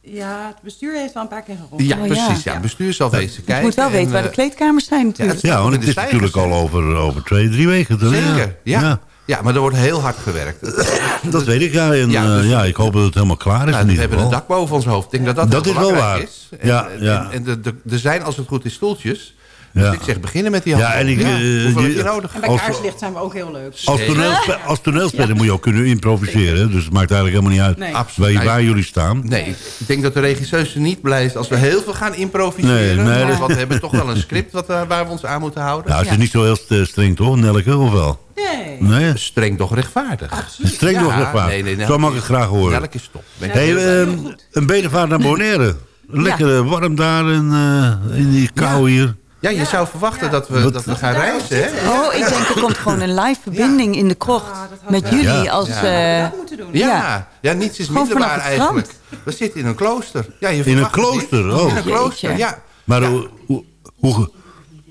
Ja, het bestuur heeft al een paar keer geroepen. Ja, Oh, ja. precies. Ja, het bestuur zal wezen kijken. Je moet wel weten en, waar de eh, kleedkamers zijn natuurlijk. Ja, Ja, want in het is natuurlijk al over, over twee, drie weken. Zeker, ja. Ja. maar er wordt heel hard gewerkt. Dat weet ik, ja. En, Ja, ja, dus- ja, ik hoop dat het helemaal klaar is Nou, we hebben een dak boven ons hoofd. Ik denk dat dat, Dat is wel waar. Is. En, Ja, en- ja. en de, de, er zijn, als het goed is, stoeltjes. Ja. Dus ik zeg, beginnen met die Ja, handen. en ik, eh, Hoeveel heb die- je nodig? En bij Als- kaarslicht zijn we ook heel leuk. Als, toneelspe als toneelspeler moet je ook kunnen improviseren. Dus het maakt eigenlijk helemaal niet uit Nee. waar, je- Nee. waar jullie staan. Nee, ik denk dat de regisseurs er niet blij is als we heel veel gaan improviseren. Nee, nee, want we hebben toch wel een script wat, eh, waar we ons aan moeten houden. Nou, het is niet zo heel st- streng toch, Nelke, of wel? Nee. Nee? Streng toch rechtvaardig. Streng Ja, nog rechtvaardig. nee, nee, nee. Zo mag ik het graag horen. Nelk is top. Ben ik Hey, heel- ehm, een bedevaart naar Bonaire. Lekker eh, warm daar in, eh, in die kou hier. Ja, je zou verwachten dat we, dat we gaan reizen, hè? Oh, ik denk er komt gewoon een live verbinding in de krocht. Met jullie Ja. als... Ja. eh, moeten doen. Ja, ja. niets is Gewoon minder waar eigenlijk. We zitten in een klooster. Ja, je In een klooster, oh. In een klooster, Jeetje. ja. Maar hoe, hoe, hoe,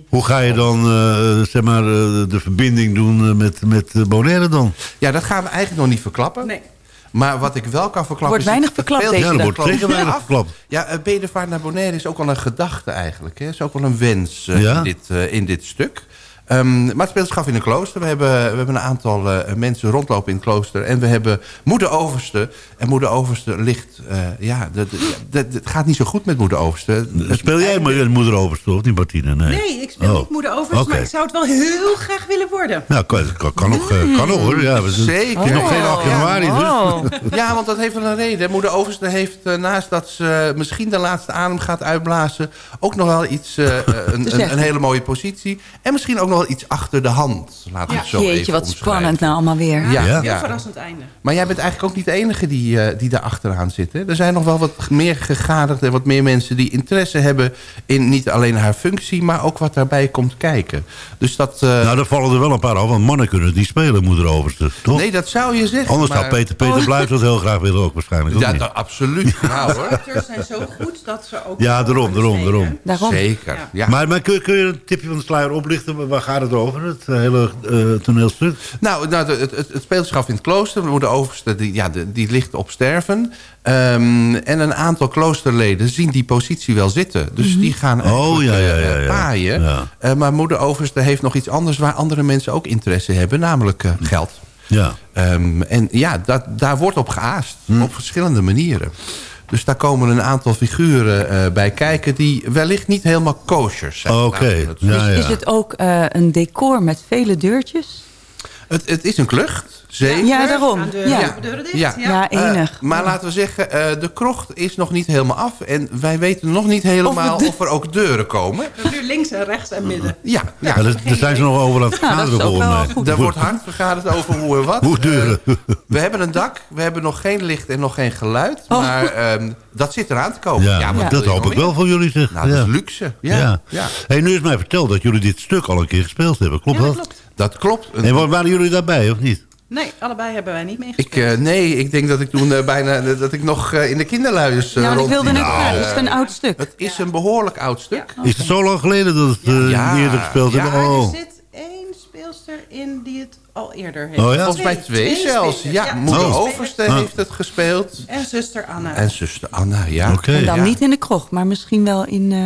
hoe ga je dan eh, zeg maar, eh, de verbinding doen met, met Bonaire dan? Ja, dat gaan we eigenlijk nog niet verklappen. Nee. Maar wat ik wel kan verklappen... Wordt is weinig het verklapt speelt deze Ja, er wordt weinig verklapt. Ja, eh, bedevaart naar Bonaire is ook wel een gedachte eigenlijk. Hè. is ook wel een wens eh, Ja? in, dit, eh, in dit stuk. Ehm, maar het speelt zich af in een klooster. We hebben, we hebben een aantal eh, mensen rondlopen in het klooster. En we hebben moeder Overste. En moeder Overste ligt... eh, ja, het gaat niet zo goed met moeder Overste. Speel jij met moeder Overste of niet, Martine? Nee, Nee, ik speel Oh. niet moeder over, Oké. maar ik zou het wel heel graag willen worden. Nou, kan, kan, kan nog, eh, kan nog hoor. Ja, we zijn- Zeker. Het is nog geen Oh. 8 januari, dus. Oh. Ja, want dat heeft wel een reden. Moeder Overste heeft, naast dat ze misschien de laatste adem gaat uitblazen... ook nog wel iets, eh, een, een hele mooie positie. En misschien ook nog wel iets achter de hand. Laten we het zo Jeetje, even wat omschrijven. spannend nou allemaal weer. Ja, Ja. Heel ja. verrassend einde. Maar jij bent eigenlijk ook niet de enige die, eh, die daar achteraan zit. Hè? Er zijn nog wel wat meer gegadigden en wat meer mensen die interesse hebben... in niet alleen haar functie, maar ook wat daarbij komt kijken. Dus dat... eh, Nou, daar vallen er wel een paar af, want mannen kunnen het niet spelen, moeder Overste, toch? nee, dat zou je zeggen. Anders maar- zou Peter, Peter Bluis dat heel graag willen ook waarschijnlijk. Ja, dat- absoluut. Nou hoor. Acteurs zijn zo goed dat ze ook... Ja, daarom, daarom, daarom. Daarom. Zeker. Ja. Maar, maar kun, kun je een tipje van de sluier oplichten? Waar gaat het over, het eh, hele eh, toneelstuk? Nou, nou het, het, het af in het klooster. De moeder Overste die, ja, de- die ligt op sterven. Ehm, en een aantal kloosterleden zien die positie wel zitten. Dus die gaan Oh, ja, ja, eh, ja, ja. paaien. Ja. Maar moeder Overste heeft nog iets anders... waar andere mensen ook interesse hebben. Namelijk geld. Ja. Ehm, en ja, dat, daar wordt op geaast. Hm. Op verschillende manieren. Dus daar komen een aantal figuren eh, bij kijken... die wellicht niet helemaal kosher zijn. Oké, ja. Is het ook eh, een decor met vele deurtjes? Het, het is een klucht, zeker. Ja, daarom. De Ja. deuren? Ja. Ja, Eh, enig. maar laten we zeggen, eh, de krocht is nog niet helemaal af. En wij weten nog niet helemaal Of er ook deuren komen. Nu links en rechts en midden. Ja, ja. Ja, daar, daar zijn ze nog over aan het vergaderen volgens mij. Daar wordt hard vergaderd over hoe en wat. Hoe deuren. Eh, we hebben een dak, we hebben nog geen licht en nog geen geluid. Oh. Maar ehm, dat zit eraan te komen. Ja, maar dat hoop ik wel voor jullie zeg. Nou, dat is luxe. Ja, Ja. ja. Hey, nu is mij verteld dat jullie dit stuk al een keer gespeeld hebben. Klopt Ja, dat dat? klopt. Dat klopt. En wa- waren jullie daarbij of niet? Nee, allebei hebben wij niet meegespeeld. Ik, eh, nee, ik denk dat ik toen eh, bijna dat ik nog eh, in de kinderluiers uh, Ja, want ik wilde net vragen. Is het een oud stuk? Het is een behoorlijk oud stuk. Is het zo lang geleden dat het eh, Ja. eerder gespeeld Ja, hebben? Maar Oh. er zit één speelster in die het al eerder heeft. Oh ja? Volgens mij twee, zelfs. Ja, moeder Oh. Overste heeft het gespeeld. En zuster Anna. En zuster Anna, ja. En dan Ja. niet in de krocht, maar misschien wel in... eh,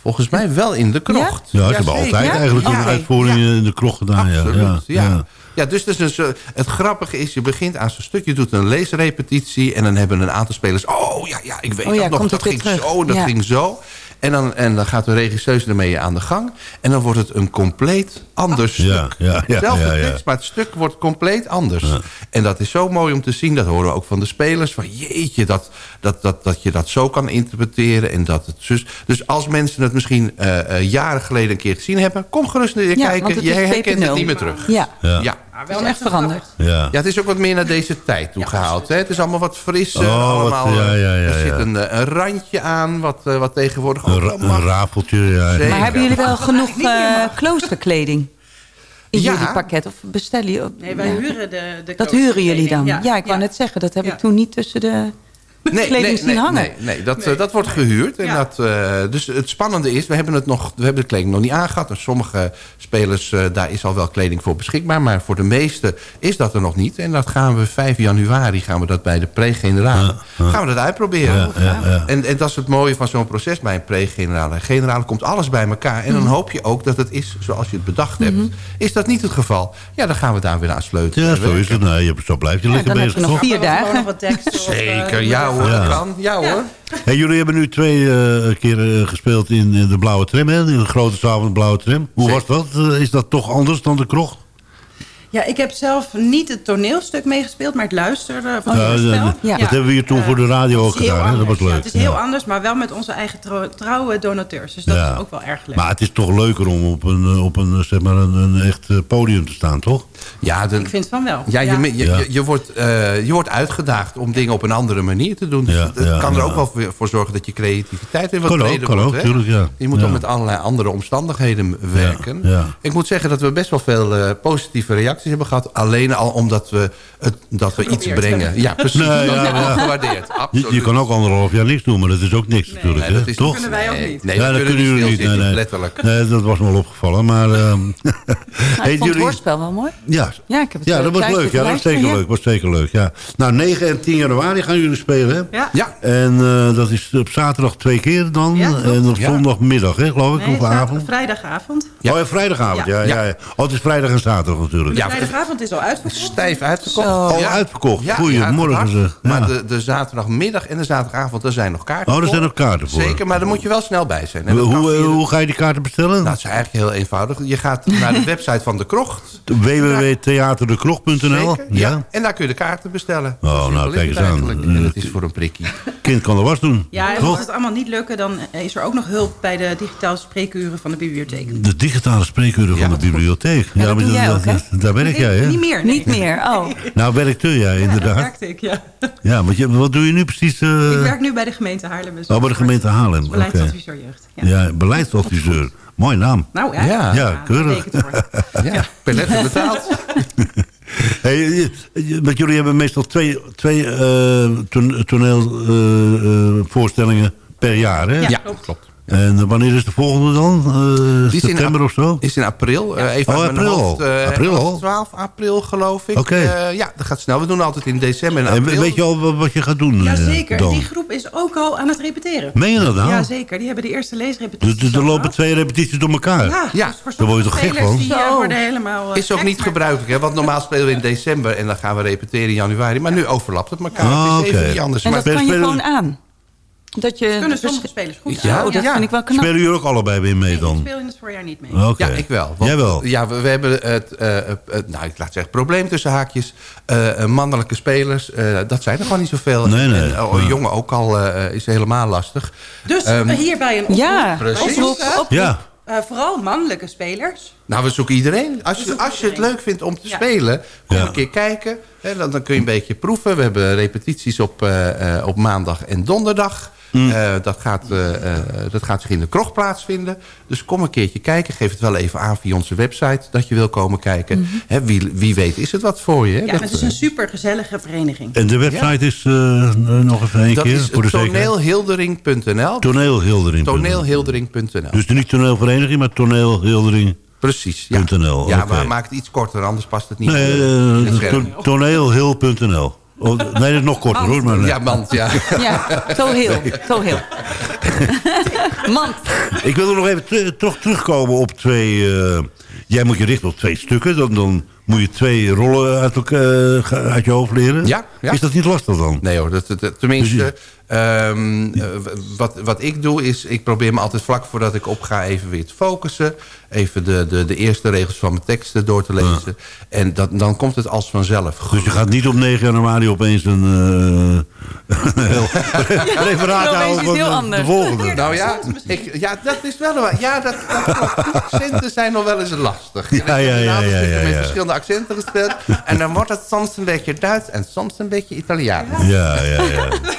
Volgens mij wel in de krocht. Ja, ze hebben zeker. altijd eigenlijk Ja? een uitvoering in de krocht gedaan. Ja. Absoluut, Ja. Ja. Dus, dus, dus, eh, het grappige is, je begint aan zo'n stuk, je doet een leesrepetitie... en dan hebben een aantal spelers, oh ja, ja ik weet Oh ja, dat nog, dat ging terug. zo en dat Ja. ging zo. En dan, en dan gaat de regisseus ermee aan de gang. En dan wordt het een compleet ander stuk. Ja, ja, ja, Zelfde ja, ja. tekst, maar het stuk wordt compleet anders. En dat is zo mooi om te zien. Dat horen we ook van de spelers. Van jeetje, dat, dat, dat, dat je dat zo kan interpreteren. En dat het zus. Dus als mensen het misschien eh, eh, jaren geleden een keer gezien hebben... kom gerust naar je kijken. Je herkent het 2.0. niet meer terug. Ja, Ja. Ja. het is echt veranderd. Ja. Ja, het is ook wat meer naar deze tijd toe gehaald. Hè? Het is allemaal wat frisser. Oh, wat- allemaal, ja, eh, ja, ja, er ja. zit een, eh, een randje aan, wat, eh, wat tegenwoordig ook Een, wel ra- een rafeltje. Ja. Zeker. Maar hebben jullie wel genoeg eh kloosterkleding? In Ja. jullie pakket? Of bestellen jullie? Nee, wij ja. huren de, de Dat huren jullie dan? kloosterkleding. Ja, ik wou net zeggen, dat heb Ja. ik toen niet tussen de Nee, kleding nee, zien nee, hangen. nee, nee, dat, eh, dat wordt gehuurd. En Ja. dat, eh, dus het spannende is, we hebben, het nog, we hebben de kleding nog niet aangehad. En sommige spelers, eh, daar is al wel kleding voor beschikbaar. Maar voor de meeste is dat er nog niet. En dat gaan we 5 januari gaan we dat bij de pre-generale gaan we dat uitproberen. Ja, ja, ja. En, en dat is het mooie van zo'n proces bij een pre-generale. En generale komt alles bij elkaar. En dan Mhm. hoop je ook dat het is zoals je het bedacht hebt. Is dat niet het geval? Ja, dan gaan we daar weer aan sleutelen. Ja, zo is het. Nee, je- zo blijf je Ja, lekker dan heb bezig. je nog vier nog dagen. wat tekst Zeker, ja hoor, Ja. dat kan. Ja hoor. Hey, jullie hebben nu twee eh, keer eh, gespeeld in, in de Blauwe Tram, hè? In de grote zaal van de Blauwe Tram. Hoe was dat? Eh, is dat toch anders dan de krocht? Ja, ik heb zelf niet het toneelstuk meegespeeld, maar het luisteren van Ja, het dat- spel. dat- dat hebben we hier toen voor de radio ook gedaan, hè? Dat was ja, leuk. het is heel Ja. anders, maar wel met onze eigen trouw- trouwe donateurs. Dus dat Ja. is ook wel erg leuk. Maar het is toch leuker om op een, eh, op een, eh, zeg maar een, een echt eh, podium te staan, toch? Ja, de, ik vind van wel. Ja, je, je, Ja. je, je wordt, eh, je wordt uitgedaagd om dingen op een andere manier te doen. Dus Ja, ja, kan er ja. ook wel voor, zorgen dat je creativiteit weer wat Kan ook, kan wordt. ook, tuurlijk, ja. Je moet Ja. ook met allerlei andere omstandigheden werken. ja. Ik moet zeggen dat we best wel veel eh, positieve reacties hebben gehad. Alleen al omdat we, het, dat we iets brengen. Ja, precies. Nee, dat ja, hebben we ja. gewaardeerd. Je, Absoluut. je kan ook anderhalf jaar niks doen, maar dat is ook niks natuurlijk, Nee, hè? dat is- toch? kunnen wij ook Nee, niet. nee, ja, dat kunnen jullie niet. Nee, stilzitten, nee. letterlijk. Nee, dat was me wel opgevallen, maar... ehm, Nou, hey, ik vond het hoorspel wel mooi. Ja, Ja, ik heb het ja eh, dat was leuk. Ja, dat was zeker ja. leuk. was zeker leuk, ja. Nou, 9 en 10 januari gaan jullie spelen, hè? Ja. Ja, En eh, dat is op zaterdag twee keer dan. Ja, en op zondagmiddag, hè, geloof ik, Nee, of avond. vrijdagavond. Ja. Oh, ja, vrijdagavond, ja. Ja. ja. ja. Oh, het is vrijdag en zaterdag natuurlijk. Ja, Vrijdagavond is al uitverkocht. stijf uitverkocht. Oh, Ja. uitverkocht. Ja, Goedemorgen, ja. Maar de, de zaterdagmiddag en de zaterdagavond, daar zijn nog kaarten Oh, er voor. zijn nog kaarten voor. Zeker, maar daar moet je wel snel bij zijn. Dat hoe, hoe, ga je die kaarten bestellen? Nou, het is eigenlijk heel eenvoudig. Je gaat naar de website van de krocht. www.theaterdekrocht.nl Zeker, ja. En daar kun je de kaarten bestellen. Oh, nou, kijk eens aan. En het is voor een prikkie. Kind kan de was doen. Ja, en als het allemaal niet lukken, dan is er ook nog hulp bij de digitale spreekuren van de bibliotheek. De digitale spreekuren van Ja. de bibliotheek. Ja, dat maar doe jij ook, hè? daar werk jij, hè? Niet meer, nee. Niet meer, oh. Nou, werkte jij, Ja, inderdaad. dat werkte ik, ja. Ja, want je, wat doe je nu precies? eh? Ik werk nu bij de gemeente Haarlem. dus Oh, bij de gemeente Haarlem. Oké. Beleidsadviseur jeugd. Ja. Ja, beleidsadviseur. Mooi naam. Nou ja, Ja. Ja, keurig. Ja, per letter betaald. Hey, want jullie hebben meestal twee, twee eh, toneelvoorstellingen per jaar, hè? Ja, Ja, klopt. klopt. En eh, wanneer is de volgende dan? Eh, in september of zo? Is in april. eh, even Oh, april hoofd, al. eh, April al? 12 april geloof ik. Oké. Eh, ja, dat gaat snel. We doen altijd in december en En april. we- weet je al wa- wat je gaat doen Jazeker, dan? die groep is ook al aan het repeteren. Meen je dat nou? Jazeker, die hebben de eerste leesrepetitie. dus er lopen twee repetities door elkaar? Ja, Ja. dus voor Daar word je toch gek van? Die worden helemaal... eh, Is ook niet maar- gebruikelijk, hè? want normaal spelen we in december en dan gaan we repeteren in januari. Maar nu overlapt het elkaar. Ah, het is even oké. niet anders. En maar dat kan je spelen- gewoon aan. Dat je Kunnen sommige spelers goed. Ja, Oh, dat ja. vind ik wel knap. Spelen jullie ook allebei weer mee Ik dan? speel in het voorjaar niet mee. Ja, ik wel. Want, Jij wel? Ja, we, we hebben het, eh, eh, eh, nou, ik laat zeggen, probleem tussen haakjes. Mannelijke spelers, eh, dat zijn er gewoon niet zoveel. Nee, nee. En, oh, Ja. jongen ook al eh, is helemaal lastig. Dus Ehm, hierbij een oproep. Ja, Precies. oproep, oproep. Ja. Eh, vooral mannelijke spelers. Nou, we zoeken iedereen. Als je, zoeken als je het leuk vindt om te Ja. spelen, kom Ja. een keer kijken. Hè, dan, dan kun je een beetje proeven. We hebben repetities op, eh, eh, op maandag en donderdag. Mm. Eh, dat, gaat, eh, eh, dat gaat zich in de krocht plaatsvinden. Dus kom een keertje kijken. Geef het wel even aan via onze website dat je wil komen kijken. Mhm. Hè, wie, wie weet is het wat voor je. Hè? Ja, Dat, het is een super gezellige vereniging. En de website is eh, nog even een dat keer is voor de zekerheid. toneelhildering.nl. Toneelhildering. Toneelhildering.nl. Dus niet toneelvereniging, maar toneelhildering.nl. Precies. Ja, ja maar maak het iets korter, anders past het niet. Nee, toneelhil.nl. Oh, nee, dat is nog korter hoor. Maar, Ja, mand, ja. Ja, zo heel, zo heel. Mand. Ik wil er nog even toch terugkomen op twee... eh, jij moet je richten op twee stukken. Dan, dan moet je twee rollen uit, elkaar, eh, uit je hoofd leren. Ja, ja. Is dat niet lastig dan? Nee hoor, dat, tenminste, ehm, eh, wat, wat ik doe is... ik probeer me altijd vlak voordat ik opga even weer te focussen. Even de, de, de eerste regels van mijn teksten door te lezen. En dat, dan komt het als vanzelf. Dus je gaat niet op 9 januari opeens een, eh, een heel referaat houden iets van heel de, anders. de volgende. Nou ja, ik, ja, dat is wel waar. Ja, dat, dat accenten zijn nog wel eens lastig. Ja, ja, ja, ja, ja, Met ja. verschillende accenten gespeeld. En dan wordt het soms een beetje Duits en soms een beetje Italiaans. Ja, ja,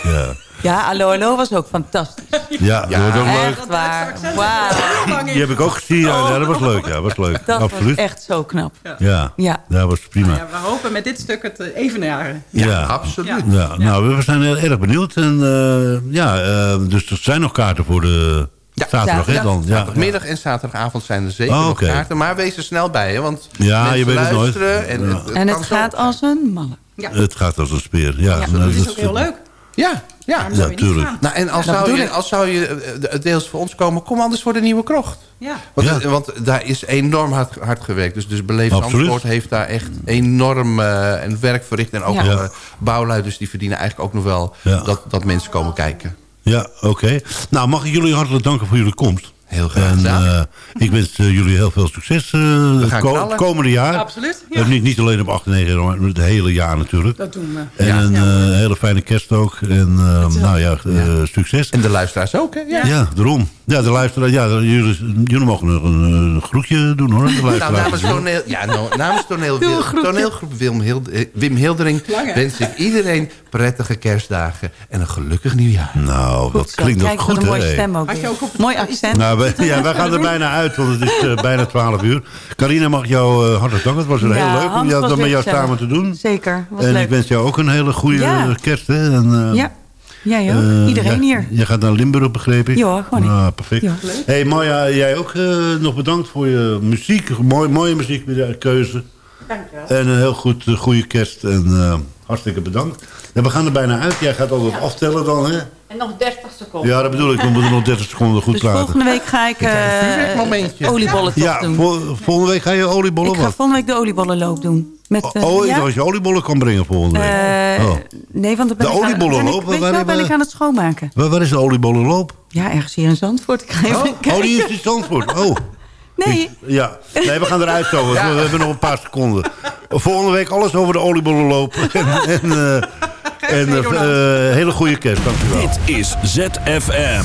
ja. Ja. Ja, Allo Allo was ook fantastisch. Ja, dat was ook leuk. Echt waar. Wauw. Die heb ik ook gezien. Ja, ja, dat was leuk. Ja, dat was leuk. Dat Absoluut. was echt zo knap. Ja, Ja. dat was prima. Ja, we hopen met dit stuk het eh, evenaren. Ja, absoluut. Ja, nou, we zijn heel erg benieuwd. En, eh, ja, eh, dus er zijn nog kaarten voor de zaterdag, hè, dan? Ja, Zaterdagmiddag en zaterdagavond zijn er zeker Oh, kaarten. Maar wees er snel bij, hè, want Ja, mensen je weet het nooit. luisteren. En, Ja. het, En het gaat als een malle. Ja. Het gaat als een speer. Ja, Ja, nou, dat is dat- ook heel leuk. Ja, ja. Waarom zou je niet tuurlijk. gaan? Nou, en als zou, je, als zou je eh, deels voor ons komen, kom anders voor de Nieuwe Krocht. Ja. Want, Ja. eh, want daar is enorm hard, hard gewerkt. Dus, dus Beleefd. Zandvoort heeft daar echt enorm eh, en werk verricht. En ook Ja. eh, bouwlui, dus die verdienen eigenlijk ook nog wel Ja. dat, dat mensen komen kijken. Ja, oké. Nou, mag ik jullie hartelijk danken voor jullie komst. Heel graag En eh, ik wens eh, jullie heel veel succes eh, het ko- knallen. komende jaar. Absoluut, Eh, ja. niet, niet alleen op 8 en 9, maar het hele jaar natuurlijk. Dat doen we. En Ja. een eh, hele fijne kerst ook. En eh, nou ja, eh, succes. En de luisteraars ook, hè? Ja. Ja, daarom. Ja, de luisteraar, ja, jullie, jullie mogen nog een, een groetje doen hoor. De Nou, namens, toneel, ja, no- namens toneel, toneelgroep Wim, Hild- eh, Wim Hildering wens ik iedereen prettige kerstdagen en een gelukkig nieuwjaar. Nou, dat zo. klinkt nog Kijk, goed een mooie stem ook. Had je weer. ook op het- Mooi accent. Nou, wij, ja, wij gaan er bijna uit, want het is eh, bijna 12 uur. Carina mag jou uh, hartelijk danken. Het was Ja, heel leuk om jou, dat met jou samen te doen. Zeker, was en leuk. ik wens jou ook een hele goede Ja. eh, kerst. Hè? En, eh, Ja, jij ook. eh, Iedereen ja, hier. Je gaat naar Limburg, begreep ik. Ja, gewoon Ah, perfect. Ja. hey, Maya, jij ook eh, nog bedankt voor je muziek. Mooi, mooie muziekkeuze. Dankjewel. En een heel goed, eh, goede kerst. En eh, hartstikke bedankt. En we gaan er bijna uit. Jij gaat altijd aftellen dan, hè? En nog 30 seconden. Ja, dat bedoel ik. We moeten nog 30 seconden goed Dus praten. volgende week ga ik eh oliebollen Ja, doen. vol- volgende week ga je oliebollen Ik ga volgende week de oliebollenloop doen. Met, eh, Oh, ik ja? dat je oliebollen kan brengen volgende week. Eh, oh. Nee, want dan ben De ik aan- oliebollenloop, ben ik- waar wel, ben hebben- ik aan het schoonmaken. Waar, waar is de oliebollenloop? Ja, ergens hier in Zandvoort. Ik ga even Oh, kijken. oh, die is in Zandvoort. Oh. Nee. Ja, nee, we gaan eruit zo. We hebben nog een paar seconden. Volgende week alles over de oliebollenloop. en en, eh, en eh, eh, hele goede kerst, dankjewel. Dit is ZFM.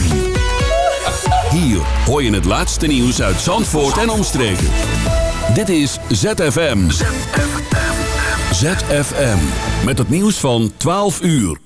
Hier hoor je het laatste nieuws uit Zandvoort en omstreken. Dit is ZFM. ZFM. Met het nieuws van 12 uur.